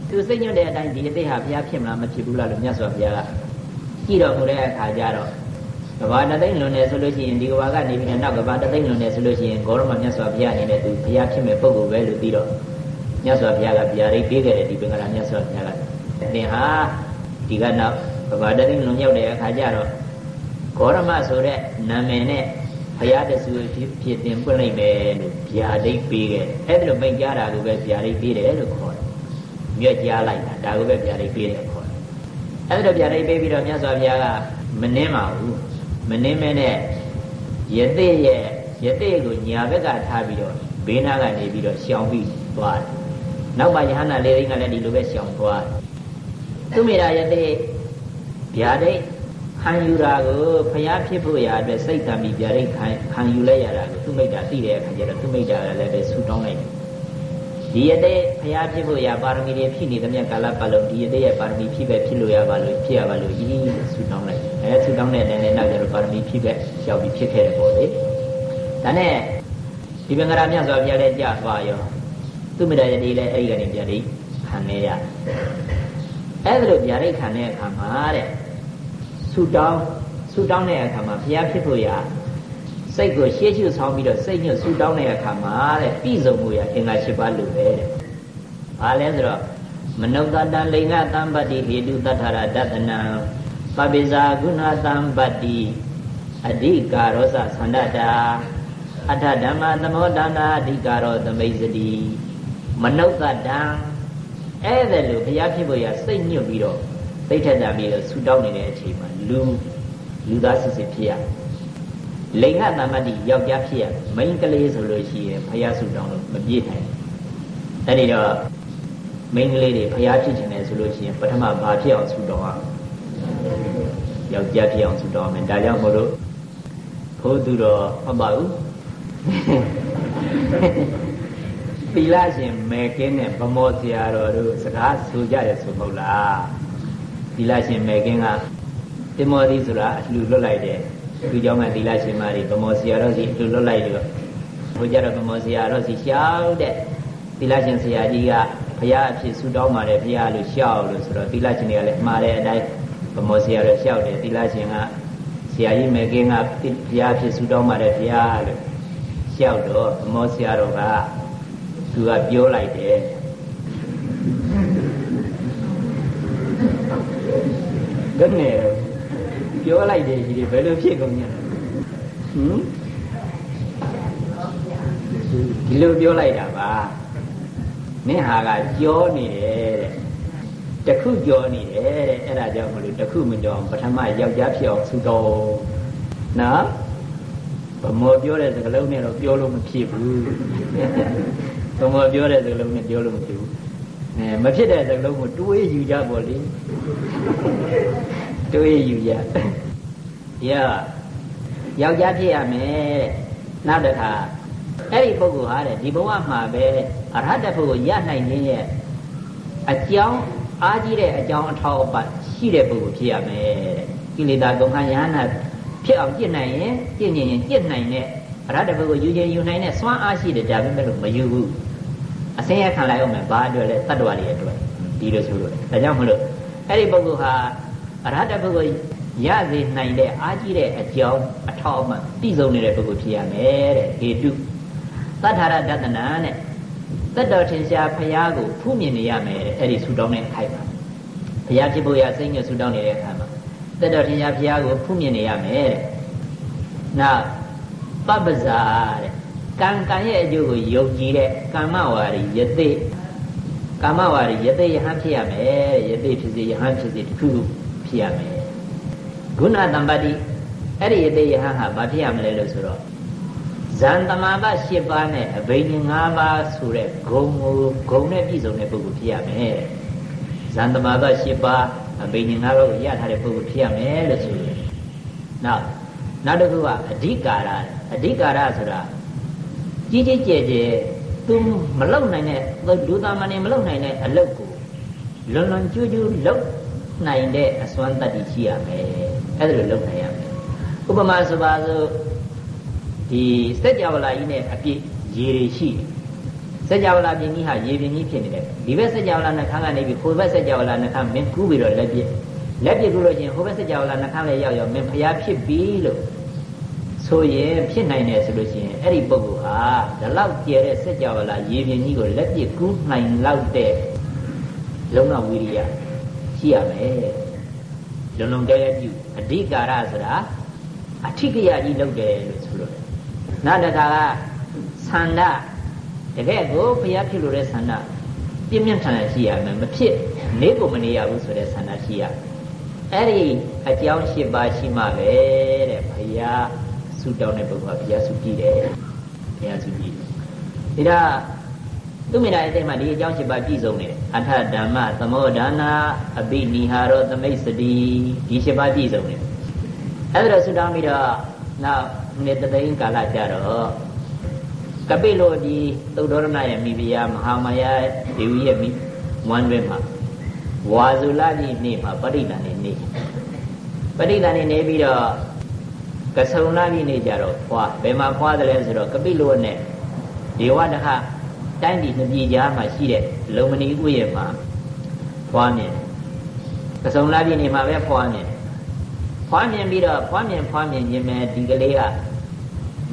သူစိတ်ညွတ်တဲ့အတိုင်းဒီယသိဟာဘုရားဖြစ်မလားမဖြစ်ဘူးလားလို့မြတ်စွာဘုရားကကြည့်တော်မူတဲ့အခါကျတော့ ကဘာတသိမ့်လွန်တယ်ဆိုလို့ရှိရင်ဒီကဘာကနေပြီးနောက်ကဘာတသိမ့်လွန်တယ်ဆိုလို့ရှိရင်ဂေါရမမြတ်စွာဘုရားအနေနဲ့သူဘုရားဖြစ်မဲ့ပုဂ္ဂိုလ်ပဲလို့ပြီးတော့မြတ်စွာဘုရားကဗျာဒိတ်ပေးခဲ့တဲ့ဒီပင်္ဂလာမြတ်စွာဘုရားကသင်ဟာဒီကနောက်ဗဗတတိလွန်ရောက်တဲ့အခါကျတော့ဂေါရမဆိုတဲ့နာမည်နဲ့ဘုရားတဆူဖြစ်တင်ပွင့်လိုက်မယ်လို့ဗျာဒိတ်ပေးခဲ့အဲ့ဒါလိုမိတ်ကြတာကိုပဲဗျာဒိတ်ပေးတယ်လို့ခေါ်တယ်မြတ်ကြားလိုက်တာဒါကိုပဲဗျာဒိတ်ပေးတယ်ခေါ်တယ်အဲ့ဒါလိုဗျာဒိတ်ပေးပြီးတော့မြတ်စွာဘုရားကမနှင်းပါဘူး မနှင်းမဲနဲ့ယသိရဲ့ယသိကိုညာဘက်ကထားပြီးတော့ဘေးနားကနေပြီးတော့ရှောင်ပြီးသွားတယ်နောက်မှယဟနာလေးသိန်းကလည်းဒီလိုပဲရှောင်သွားတယ်သူမိရာယတိဗျာဒိတ်ခံယူတာကိုဖျားဖြစ်ဖို့ရာအတွက်စိတ်တံပြီးဗျာဒိတ်ခံခံယူလိုက်ရတာကိုသူမိတ်တာသိတဲ့အခါကျတော့သူမိတ်တာလည်းပဲဆူတောင်းလိုက်တယ် ဒီရတဲ့ဖျားဖြစ်ဖို့ရာပါရမီတွေဖြစ်နေတဲ့မြတ်ကာလပတ်လုံးဒီရတဲ့ရဲ့ပါရမီဖြစ်ပဲဖြစ်လို့ရပါလို့ဖြစ်ရပါလို့ဤဆူတောင်းလိုက်အဲဆူတောင်းတဲ့အတိုင်းနဲ့နောက်ကျတော့ပါရမီဖြစ်ပဲရောက်ပြီးဖြစ်ခဲ့တယ်ပေါ့လေဒါနဲ့ဒီဘင်္ဂရာမြတ်စွာဘုရားလည်းကြာသွားရောသူမိတ်တာရည်လည်းအဲ့ဒီကနေဗျာဒိတ်ခံနေရအဲ့ဒါလိုဗျာဒိတ်ခံတဲ့အခါမှာတဲ့ဆူတောင်းဆူတောင်းတဲ့အခါမှာဘုရားဖြစ်ဖို့ရာ စိတ်ကိုရှေ့ရှုဆောင်ပြီးတော့စိတ်ညွတ်ဆူတောင်းတဲ့အခါမှာတဲ့ပြည်စုံမှုရအင်္ဂါ၈ပါးလိုပဲတဲ့။ဘာလဲဆိုတော့မနုဿတံလိင်္ဂတံပတ္တိဟေတုတထရဒတနံပပိဇာဂုဏတံပတ္တိအဓိကာရောသသန္တတာအထဓမ္မသမောဒါနာအဓိကာရောသမိတ်စတိမနုဿတံအဲ့ဒါလို့ဘုရားဖြစ်ဖို့ရစိတ်ညွတ်ပြီးတော့သိထက်တာပြီးတော့ဆူတောင်းနေတဲ့အချိန်မှာလူလူသားစစ်စစ်ဖြစ်ရ လိင်္ဂသမတ္တိယောက်ျားဖြစ်ရမိန်းကလေးဆိုလို့ရှိရင်ဖះဆူတောင်းလို့မပြည့်နိုင်အဲ့ဒီတော့မိန်းကလေးတွေဖះဖြစ်ချင်တယ်ဆိုလို့ရှိရင်ပထမဘာဖြစ်အောင်ဆူတောင်းအောင်ယောက်ျားဖြစ်အောင်ဆူတောင်းမယ်ဒါကြောင့်မို့လို့ဘုသူတော်မပါဘူးသီလရှင်မေကင်းနဲ့ဗမောဆရာတော်တို့စကားဆိုကြတယ်ဆိုမဟုတ်လားသီလရှင်မေကင်းကတင်မောသီဆိုတာအလှလွတ်လိုက်တယ် သူเจ้าကသီလရှင်မာတွေဗမောဆရာတော်စီအလှလွတ်လိုက်တယ်ဘုရားတော်ဗမောဆရာတော်စီရှောက်တဲ့သီလရှင်ဆရာကြီးကဘုရားအဖြစ်ဆူတောင်းပါတယ်ဘုရားလို့ရှောက်လို့ဆိုတော့သီလရှင်တွေကလည်းမှားတဲ့အတိုင်းဗမောဆရာတော်ရှောက်တယ်သီလရှင်ကဆရာကြီးမေကင်းကဘုရားအဖြစ်ဆူတောင်းပါတယ်ဘုရားလို့ရှောက်တော့ဗမောဆရာတော်ကသူကပြောလိုက်တယ်ကဲနဲ့ ပြောလိုက်တယ်ကြီးဘယ်လိုဖြစ်ကုန်ညာဟမ်ဒီလိုပြောလိုက်တာပါနင့်ဟာကကြောနေတယ်တဲ့တခုကြောနေတယ်တဲ့အဲ့ဒါကြောင့်မလို့တခုမကြောအောင်ပထမယောက်ျားဖြစ်အောင်သူတော်နော်ဗမောပြောတဲ့စကားလုံးနဲ့တော့ပြောလို့မဖြစ်ဘူးဘုံမပြောတဲ့စကားလုံးနဲ့ပြောလို့မဖြစ်ဘူးအဲမဖြစ်တဲ့စကားလုံးကိုတွေးယူကြပေါ့လေ တွေးယူကြဒီကယောက်ျားဖြစ်ရမယ်နောက်တစ်ခါအဲ့ဒီပုဂ္ဂိုလ်ဟာတဲ့ဒီဘဝမှာပဲအရဟတဖို့ကိုရနိုင်ခြင်းရဲ့အကြောင်းအားကြီးတဲ့အကြောင်းအထောက်အပံ့ရှိတဲ့ပုဂ္ဂိုလ်ဖြစ်ရမယ်တဲ့ကိလေသာကုန်ခံယဟနာဖြစ်အောင်ကျင့်နိုင်ရင်ကျင့်ရင်ကျင့်နိုင်တဲ့အရဟတဖို့ကိုယူခြင်းယူနိုင်တဲ့စွမ်းအားရှိတဲ့ဒါပေမဲ့လို့မယူဘူးအစင်းရခံလိုက်အောင်မယ်ဘာအတွက်လဲတတ္တဝါတွေအတွက်ဒီလိုဆိုလို့ဒါကြောင့်မလို့အဲ့ဒီပုဂ္ဂိုလ်ဟာ အရဟတပုဂ္ဂိုလ်ရစေနိုင်တဲ့အားကြီးတဲ့အကြောင်းအထောက်အပံ့ပြည့်စုံနေတဲ့ပုဂ္ဂိုလ်ဖြစ်ရမယ်တဲ့ဟေတုသတ္ထာရတတနာနဲ့တတ်တော်ထင်ရှားဖရာကိုဖူးမြင်နေရမယ်တဲ့အဲ့ဒီဆူတောင်းတဲ့အခိုက်မှာဖရာဖြစ်ဖို့ရစိတ်ညွတ်ဆူတောင်းနေတဲ့အခါမှာတတ်တော်ထင်ရှားဖရာကိုဖူးမြင်နေရမယ်တဲ့နောက်ပပ္ပဇာတဲ့ကံကံရဲ့အကျိုးကိုယုံကြည်တဲ့ကာမဝါရီယသိကာမဝါရီယသိယဟန်ဖြစ်ရမယ်ယသိဖြစ်စေယဟန်ဖြစ်စေတစ်ခု ဖြစ်ရမယ်ဂုဏတံပတ္တိအဲ့ဒီယသိယဟန်ဟာဘာဖြစ်ရမလဲလို့ဆိုတော့ဇန်တမာပ၈ပါးနဲ့အဘိညာ၅ပါးဆိုတဲ့ဂုံကိုဂုံနဲ့ပြည့်စုံတဲ့ပုဂ္ဂိုလ်ဖြစ်ရမယ်ဇန်တမာပ၈ပါးအဘိညာ၅ပါးကိုရထားတဲ့ပုဂ္ဂိုလ်ဖြစ်ရမယ်လို့ဆိုတယ်နောက်နောက်တစ်ခုကအဓိကာရအဓိကာရဆိုတာကြီးကြီးကျယ်ကျယ်သူမလုံနိုင်တဲ့လူသားမနေမလုံနိုင်တဲ့အလုပ်ကိုလွန်လွန်ကျူးကျူးလုပ် နိုင်တဲ့အစွမ်းတတ္တိရှိရမယ်အဲ့ဒါလိုလုပ်နိုင်ရမယ်ဥပမာဆိုပါစို့ဒီစัจ java လာကြီးနဲ့အပြည့်ရေတွေရှိစัจ java လာပြင်းကြီးဟာရေပြင်းကြီးဖြစ်နေတယ်ဒီဘက်စัจ java လာနှခမ်းကနေပြီးဟိုဘက်စัจ java လာနှခမ်းမင်းကူးပြီးတော့လက်ပြလက်ပြကူးလို့ချင်းဟိုဘက်စัจ java လာနှခမ်းလည်းရောက်ရောက်မင်းဖျားဖြစ်ပြီလို့ဆိုရင်ဖြစ်နိုင်တယ်ဆိုလို့ရှိရင်အဲ့ဒီပုဂ္ဂိုလ်ဟာဒီလောက်ကျဲတဲ့စัจ java လာရေပြင်းကြီးကိုလက်ပြကူးနိုင်လောက်တဲ့လုံလဝိရိယ ရှိရမယ်လုံလုံတဲပြုအဓိကာရဆိုတာအထိကရကြီးလုပ်တယ်လို့ဆိုလို့နောက်တစ်ခါကဆန္ဒတကယ်ကိုဘုရားဖြစ်လို့တဲ့ဆန္ဒပြင်းပြင်းထန်ထန်ရှိရမယ်မဖြစ်နေကိုမနေရဘူးဆိုတဲ့ဆန္ဒရှိရအဲ့ဒီအကြောင်း၈ပါးရှိမှပဲတဲ့ဘုရားဆုတောင်းတဲ့ပုဂ္ဂိုလ်ကဘုရားဆုကြည့်တယ်ဘုရားဆုကြည့်တယ်ဒါ သူမိနာရဲ့တဲ့မှာဒီအကြောင်း၈ပါးပြည့်စုံနေတယ်အထဓမ္မသမောဒါနာအဘိနိဟာရောသမိတ်စတိဒီ၈ပါးပြည့်စုံနေတယ်အဲ့ဒါဆူတောင်းပြီးတော့နောက်နေတသိန်းကာလကြတော့ကပိလိုဒီသုဒ္ဓရဏရဲ့မိဖုရားမဟာမယာဒေဝီရဲ့မိဝမ်းတွင်မှာဝါဇုလကြီးနေ့မှာပရိဒဏ်နေနေပရိဒဏ်နေနေပြီးတော့ကဆုံလာကြီးနေကြတော့ဖွာဘယ်မှာဖွာတယ်လဲဆိုတော့ကပိလိုနဲ့ဒေဝတခ တိုင်းပြည်နှစ်ပြည်ကြားမှာရှိတဲ့လုံမဏီဥယျာဉ်မှာဖွာမြင်ကဆုံလာကြီးနေမှာပဲဖွာမြင်ဖွာမြင်ပြီးတော့ဖွာမြင်ဖွာမြင်ခြင်းပဲဒီကလေးက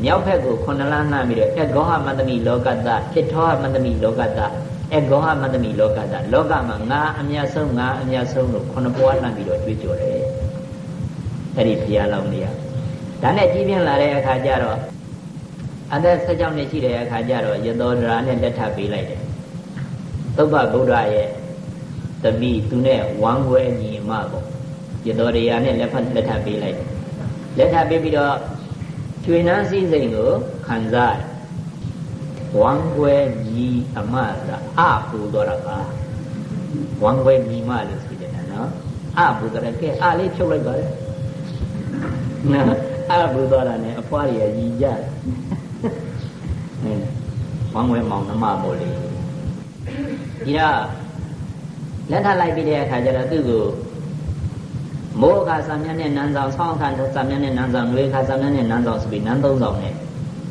မြောက်ဘက်ကိုခုနှစ်လမ်းနှမ်းပြီးတော့အကောဟမတ္တမိလောကတ္တပိထောဟမတ္တမိလောကတ္တအကောဟမတ္တမိလောကတ္တလောကမှာငါအမြတ်ဆုံးငါအမြတ်ဆုံးလို့ခုနှစ်ဘဝနှမ်းပြီးတော့ကြွေးကြော်တယ်အဲ့ဒီဘုရားလောင်းလေးကဒါနဲ့ကြီးပြင်းလာတဲ့အခါကျတော့ အသက်16နှစ်ရှိတဲ့အခါကျတော့ယသောဒရာနဲ့လက်ထပ်ပေးလိုက်တယ်သုဗ္ဗဗုဒ္ဓရဲ့တမိသူနဲ့ဝမ်းခွဲညီမပေါ့ရတော်ရရာနဲ့လက်ဖက်လက်ထပ်ပေးလိုက်လက်ထပ်ပေးပြီးတော့ကျွေနန်းစည်းစိမ်ကိုခံစားဝမ်းခွဲညီအမဆိုတာအပူတော့တာပါဝမ်းခွဲညီမလို့ဆိုကြတယ်နော်အပူတော့ကဲအလေးဖြုတ်လိုက်ပါလေနော်အပူတော့တာနဲ့အဖွားရည်ကြီးကြတယ် ဝမ်းခွဲမောင်နှမမို့လေဒီတော့လက်ထပ်လိုက်ပြီးတဲ့အခါကျတော့သူ့ကိုမိုးအခါစာမျက်နဲ့နန်းဆောင်ဆောင်းအခါစာမျက်နဲ့နန်းဆောင်နှွေအခါစာမျက်နဲ့နန်းဆောင်ဆိုပြီးနန်းသုံးဆောင်နဲ့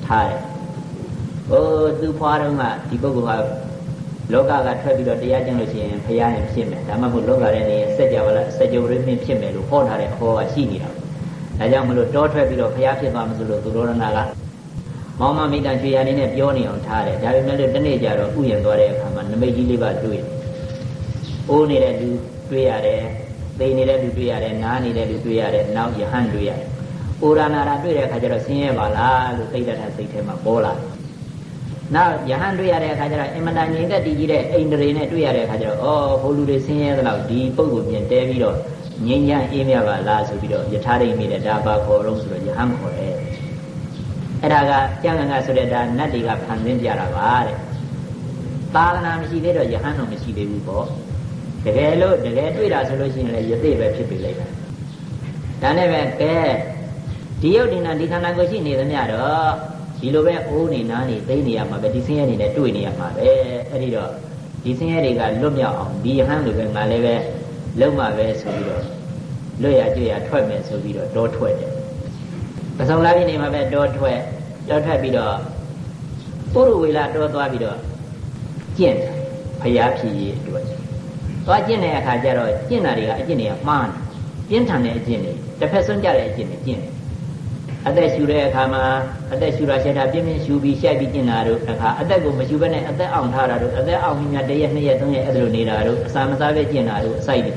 ထားတယ်။ဟိုသူဖွားတော့ကဒီပုဂ္ဂိုလ်ကလောကကထွက်ပြီးတော့တရားကျင့်လို့ရှိရင်ဖရာရင်ဖြစ်မယ်။ဒါမှမဟုတ်လောကထဲနေစัจ java လားစัจ java ရင်းဖြစ်မယ်လို့ဟောထားတဲ့အဟောကရှိနေတာ။ဒါကြောင့်မလို့တောထွက်ပြီးတော့ဖရာဖြစ်သွားမှဆိုလို့သူရောရဏက မောင်မမိတ္တချွေရလေးနဲ့ပြောနေအောင်ထားတယ်။ဒါပေမဲ့လို့တနေ့ကျတော့ဥယျာဉ်သွားတဲ့အခါမှာနမိတ်ကြီးလေးပါတွေ့တယ်။အိုးနေတဲ့လူတွေ့ရတယ်သိနေတဲ့လူတွေ့ရတယ်နားနေတဲ့လူတွေ့ရတယ်နောက်ယဟန်တွေ့ရတယ်။အိုရနာရာတွေ့တဲ့အခါကျတော့ဆင်းရဲပါလားလို့သိတဲ့စိတ်ထဲမှာပေါ်လာတယ်။နောက်ယဟန်တွေ့ရတဲ့အခါကျတော့အင်မတန်ငြိမ်သက်တည်ကြည်တဲ့အိန္ဒြေနဲ့တွေ့ရတဲ့အခါကျတော့အော်ဘိုးလူတွေဆင်းရဲသလောက်ဒီပုံကိုပြင်တဲပြီးတော့ငြိမ်းချမ်းအေးမြပါလားဆိုပြီးတော့ယထာရိမိတဲ့ဒါပါခေါ်တော့ဆိုတော့ယဟန်ခေါ်တယ်။ အဲ့ဒါကကျန်ကန်ကဆိုတဲ့ဒါနတ်တွေကဖန်ဆင်းပြတာပါတဲ့။သာသနာမရှိသေးတော့ယဟန်တော့မရှိသေးဘူးပေါ့။တကယ်လို့တကယ်တွေ့တာဆိုလို့ရှိရင်လည်းယသိပဲဖြစ်ပြီလိုက်တာဒါနဲ့ပဲကဲဒီယုတ်ဒီနာဒီခန္ဓာကိုရှိနေသမျှတော့ဒီလိုပဲအိုးနေနားနေသိနေရမှာပဲဒီဆင်းရဲနေနဲ့တွေ့နေရမှာပဲအဲ့ဒီတော့ဒီဆင်းရဲတွေကလွတ်မြောက်အောင်ဒီယဟန်လိုပဲငါလည်းပဲလုံးမှာပဲဆိုပြီးတော့လွတ်ရကြွရထွက်မယ်ဆိုပြီးတော့တောထွက်တယ် ပစုံလာပြီနေမှာပဲတောထွက်တောထွက်ပြီးတော့ပုရုဝေလာတောသွားပြီးတော့ကျင့်ဖျားဖြစ်ရေးအတွက်သွားကျင့်တဲ့အခါကျတော့ကျင့်တာတွေကအကျင့်တွေကမှားတယ်ပြင်းထန်တဲ့အကျင့်တွေတစ်ဖက်စွန့်ကြတဲ့အကျင့်တွေကျင့်တယ်အသက်ရှူတဲ့အခါမှာအသက်ရှူတာရှက်တာပြင်းပြင်းရှူပြီးရှက်ပြီးကျင့်တာတို့အခါအသက်ကိုမရှူဘဲနဲ့အသက်အောင်ထားတာတို့အသက်အောင်ပြီးများတစ်ရက်နှစ်ရက်သုံးရက်အဲ့လိုနေတာတို့အစာမစားပဲကျင့်တာတို့အစိုက်တည်း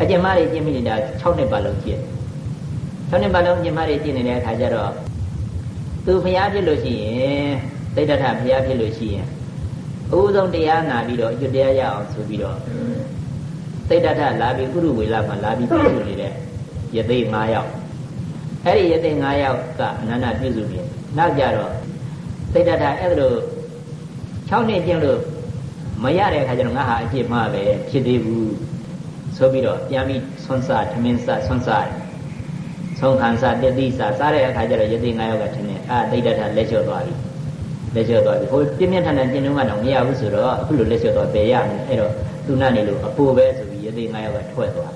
အကျင့်မတွေကျင့်မိနေတာ6နှစ်ပတ်လုံးကျင့် 6နှစ်ပတ်လုံးအကျင့်မတွေကျင့်နေတဲ့အခါကျတော့သူဖျားဖြစ်လို့ရှိရင်သိတ္တထဖျားဖြစ်လို့ရှိရင်အဦးဆုံးတရားနာပြီးတော့အကျွတ်တရားရအောင်ဆိုပြီးတော့သိတ္တထလာပြီးကုရုဝေလမှာလာပြီးပြုစုနေတဲ့ယသိ9ယောက်အဲ့ဒီယသိ9ယောက်ကအနန္တပြုစုနေနောက်ကြတော့သိတ္တထအဲ့ဒါလို့6နှစ်ကျင့်လို့မရတဲ့အခါကျတော့ငါဟာအဖြစ်မှားပဲဖြစ်သေးဘူးဆိုပြီးတော့ပြန်ပြီးဆွမ်းစားထမင်းစားဆွမ်းစား ဆုံးခံစာတတိစာစားတဲ့အခါကျတော့ယသိ၅ယောက်ကထင်တယ်အာတိတ်တထလက်လျှော့သွားပြီလက်လျှော့သွားပြီဟိုပြင်းပြထန်ထန်ကျင်တော့ကတော့မရဘူးဆိုတော့အခုလိုလက်လျှော့သွားပဲရမယ်အဲ့တော့သူနာနေလို့အပိုပဲဆိုပြီးယသိ၅ယောက်ကထွက်သွား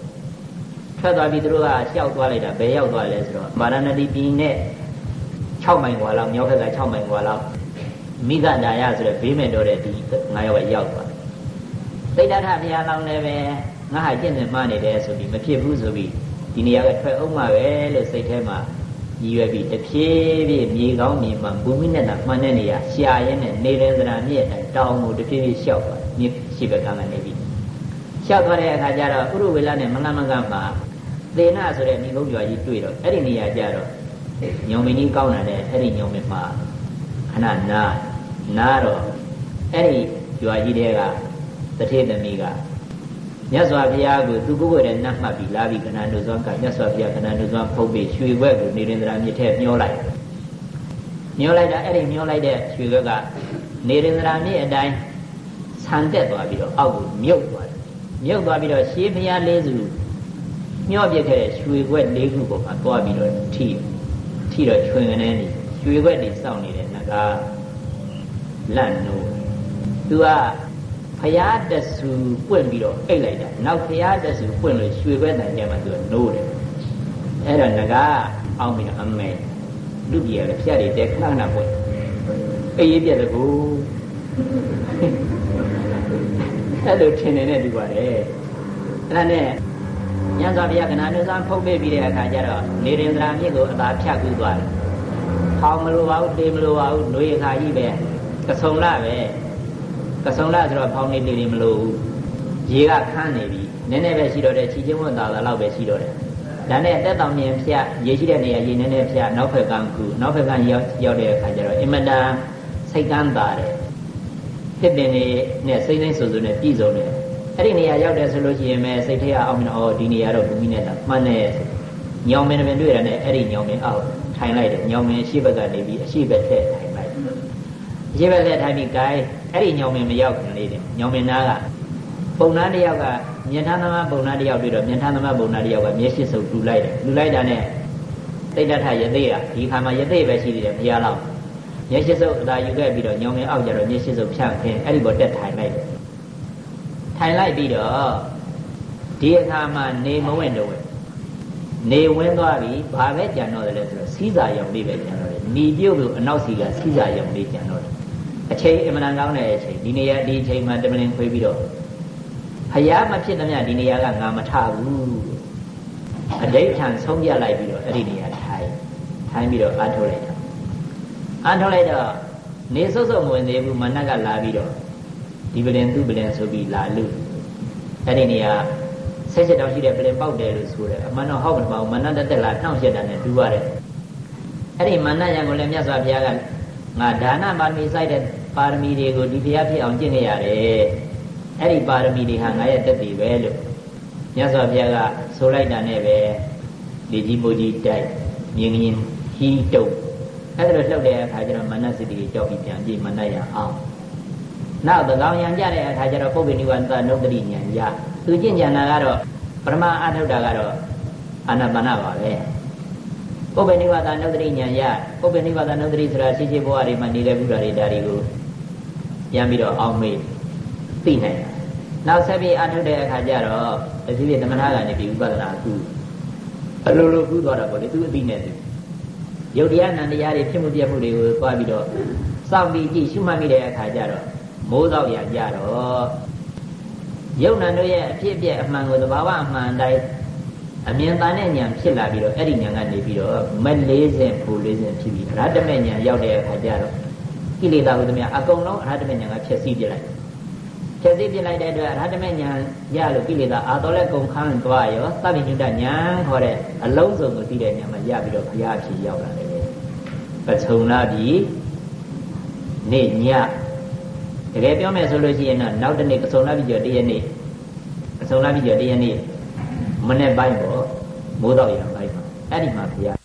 ထွက်သွားပြီးသူတို့ကလျှောက်သွားလိုက်တာဘယ်ရောက်သွားလဲဆိုတော့မာရဏတိပြည်နဲ့6မိုင်ကွာလောက်မြောက်ဘက်က6မိုင်ကွာလောက်မိဂဒါယဆိုတဲ့ဘေးမဲ့တော့တဲ့ဒီ၅ယောက်ကရောက်သွားတိတ်တထဘုရားလောင်းလည်းပဲငါဟာကျင့်နေမှနေတယ်ဆိုပြီးမဖြစ်ဘူးဆိုပြီး ဒီနေရာကထွက်အောင်မှာပဲလို့စိတ်ထဲမှာရည်ရွယ်ပြီးတဖြည်းဖြည်းမြေကောင်းမြေမှဘူမိနဲ့တာမှန်တဲ့နေရာရှာရဲနဲ့နေတဲ့သရာမြည့်တိုင်တောင်ကိုတဖြည်းဖြည်းလျှောက်သွားမြစ်ရှိဘက်ကကနေပြီးလျှောက်သွားတဲ့အခါကျတော့ဥရဝေလနဲ့မင်္ဂမင်္ဂမှာသေနာဆိုတဲ့မိဘကျွာကြီးတွေ့တော့အဲ့ဒီနေရာကျတော့ညုံမင်းကြီးကောင်းတာနဲ့အဲ့ဒီညုံမင်းမှာခဏနာနာတော့အဲ့ဒီကျွာကြီးတဲကတထေသမီးက မြတ်စွာဘုရားကိုသူကိုယ်ကိုယ်နဲ့နှတ်မှတ်ပြီးလာပြီးခဏနုဇွမ်းကမြတ်စွာဘုရားခဏနုဇွမ်းဖုတ်ပြီးရွှေဘွက်ကိုနေရင်တရာမြစ်ထဲမျောလိုက်မျောလိုက်တာအဲ့ဒီမျောလိုက်တဲ့ရွှေဘွက်ကနေရင်တရာမြစ်အတိုင်းဆန်တက်သွားပြီးတော့အောက်ကိုမြုပ်သွားတယ်မြုပ်သွားပြီးတော့ရှေးဘုရားလေးစုညှော့ပြစ်ခဲ့တဲ့ရွှေခွက်၄ခုပေါ်မှာသွားပြီးတော့ထိထိတော့ချွင်ကနေနေရွှေခွက်တွေစောင့်နေတဲ့ငကားလန့်နိုးသူက ဖရာတဆူပွင့်ပြီးတော့အိတ်လိုက်တာနောက်ဖရာတဆူပွင့်လို့ရွှေခွက်တန်ကျမှသူကနိုးတယ်အဲ့တော့ငကားအောင်ပြီးတော့အမေလူကြီးရလည်းဖြတ်တွေတဲခဏခဏပွင့်အေးရပြက်တကူအဲ့လိုထင်နေနေဒီပါတယ်အဲ့ဒါနဲ့ညဇောဘုရားကနာနုစံဖုတ်ပေးပြီးတဲ့အခါကျတော့နေရင်သရာမြစ်ကိုအသာဖြတ်ကူးသွားတယ်။ဖောင်မလိုပါဘူးတေးမလိုပါဘူးနှွေခါကြီးပဲကဆုံလာပဲ ကဆုံလာဆိုတော့ဖောင်နေနေမလို့ရေကခန်းနေပြီနည်းနည်းပဲရှိတော့တယ်ချီချင်းဝန်သာသာလောက်ပဲရှိတော့တယ်။ဒါနဲ့တက်တောင်မြင်ဖြတ်ရေရှိတဲ့နေရာရေနည်းနည်းဖြတ်နောက်ဖက်ကန်းကူနောက်ဖက်ကန်းရောက်ရောက်တဲ့အခါကျတော့အင်မတန်စိတ်ကန်းသာတယ်။ဖြစ်ပင်နေနဲ့စိမ့်စိမ့်ဆူဆူနဲ့ပြည်စုံတယ်အဲ့ဒီနေရာရောက်တယ်ဆိုလို့ရှိရင်ပဲစိတ်ထဲကအောင်မင်းအော်ဒီနေရာတော့ဘူမိနဲ့တာမှန်တယ်ညောင်မင်းပင်တွေ့ရတဲ့အဲ့ဒီညောင်မင်းအောက်ထိုင်လိုက်တယ်ညောင်မင်းအရှိဘက်ကနေပြီးအရှိဘက်ထက်ထိုင်လိုက်အရှိဘက်ထက်ထိုင်ပြီးဂိုင်း အဲ့ဒီညောင်မင်းမရောက်ခင်လေးတယ်ညောင်မင်းသားကပုံနာတယောက်ကမြင်ထမ်းသမားပုံနာတယောက်တွေ့တော့မြင်ထမ်းသမားပုံနာတယောက်ကမျက်ရှိစုပ်တူလိုက်တယ်တူလိုက်တာနဲ့တိတ်တထရသေးတာဒီခါမှာရသေးပဲရှိသေးတယ်ဘုရားလောက်မျက်ရှိစုပ်အသာယူခဲ့ပြီးတော့ညောင်မင်းအောက်ကျတော့မျက်ရှိစုပ်ဖြန့်ခင်းအဲ့ဒီပေါ်တက်ထိုင်လိုက်တယ်ထိုင်လိုက်ပြီးတော့ဒီအခါမှာနေမဝင်တော့ဝင်နေဝင်သွားပြီဘာပဲကြံတော့တယ်လဲဆိုတော့စီးစာရုံလေးပဲကြံတော့တယ်ညီပြုတ်လို့အနောက်စီကစီးစာရုံလေးကြံတော့တယ် အချိန်အမှန်တန်ကောင်းတဲ့အချိန်ဒီနေရာဒီအချိန်မှာတမလင်ခွေးပြီးတော့ဖယားမဖြစ်သမျှဒီနေရာကငါမထဘူးအဋိဋ္ဌံဆုံးပြလိုက်ပြီးတော့အဲ့ဒီနေရာထိုင်ထိုင်ပြီးတော့အားထုတ်လိုက်တာအားထုတ်လိုက်တော့နေစုပ်စုပ်မဝင်သေးဘူးမနက်ကလာပြီးတော့ဒီပလင်သူ့ပလင်ဆိုပြီးလာလူအဲ့ဒီနေရာဆက်ချက်တောင်ရှိတဲ့ပလင်ပေါက်တယ်လို့ဆိုတယ်အမှန်တော့ဟုတ်မှာမနတက်တက်လာနှောင့်ယှက်တာနဲ့တူရတယ်အဲ့ဒီမနရံကိုလည်းမြတ်စွာဘုရားက ငါဒါနပါရမီစိုက်တဲ့ပါရမီတွေကိုဒီဘုရားဖြစ်အောင်ကျင့်နေရတယ်အဲ့ဒီပါရမီတွေဟာငါရဲ့တက်တည်ပဲလို့မြတ်စွာဘုရားကဆိုလိုက်တာနဲ့ပဲဒီကြီးမိုးကြီးတိုက်မြင်းမြင်းဟီးတုပ်အဲ့ဒါလိုလှုပ်တဲ့အခါကျတော့မနစိတ္တိကြောက်ပြီးပြန်ကြည့်မနရအောင်နောက်သကောင်ရံကြတဲ့အခါကျတော့ပုပ္ပေနိဝန္တနုတ္တိဉာဏ်ရသူကျင့်ကြံတာကတော့ပရမအထုတ်တာကတော့အာနာပါနပါပဲ ပုပ္ပေနိဝန္တနုတ္တိဉာဏ်ရပုပ္ပေနိဝန္တနုတ္တိဆိုတာရှိရှိဘဝတွေမှာနေတဲ့ဘုရားတွေဒါတွေကိုပြန်ပြီးတော့အောင်မေးသိနိုင်တာနောက်ဆက်ပြီးအထုတ်တဲ့အခါကျတော့တတိယသမထကနေပြီးဥပဒနာကုအလိုလိုကုသွားတာပေါ့လေသူအသိနဲ့သူယုတ်တရားနံတရားတွေဖြစ်မှုပြမှုတွေကိုသွားပြီးတော့စောင့်ပြီးကြည့်ရှုမှတ်မိတဲ့အခါကျတော့မိုးတော့ရကြတော့ယုံနာတို့ရဲ့အဖြစ်အပျက်အမှန်ကိုသဘာဝအမှန်တိုင်း အမြင်တန်တဲ့ဉာဏ်ဖြစ်လာပြီးတော့အဲ့ဒီဉာဏ်ကနေပြီးတော့မ40ဖူ40ဖြစ်ပြီးအရဟတမေဉာဏ်ရောက်တဲ့အခါကျတော့ကိလေသာဝိသမယအကုန်လုံးအရဟတမေဉာဏ်ကဖြည့်ဆည်းပြလိုက်ဖြည့်ဆည်းပြလိုက်တဲ့အတွက်အရဟတမေဉာဏ်ရလို့ကိလေသာအာတော်လဲကုန်ခန်းသွားရောသဗ္ဗညုတဉာဏ်ခေါ်တဲ့အလုံးစုံကိုသိတဲ့ဉာဏ်မှာရပြီးတော့ဘုရားအဖြစ်ရောက်လာတယ်ပထုံလာပြီးနေ့ညတကယ်ပြောမယ်ဆိုလို့ရှိရင်တော့နောက်တနေ့ကစုံလာပြီးကြတရက်နေ့ကစုံလာပြီးကြတရက်နေ့ မနေ့ပိုင်းပေါ့မိုးတော့ရပိုင်းပါအဲ့ဒီမှာဘုရား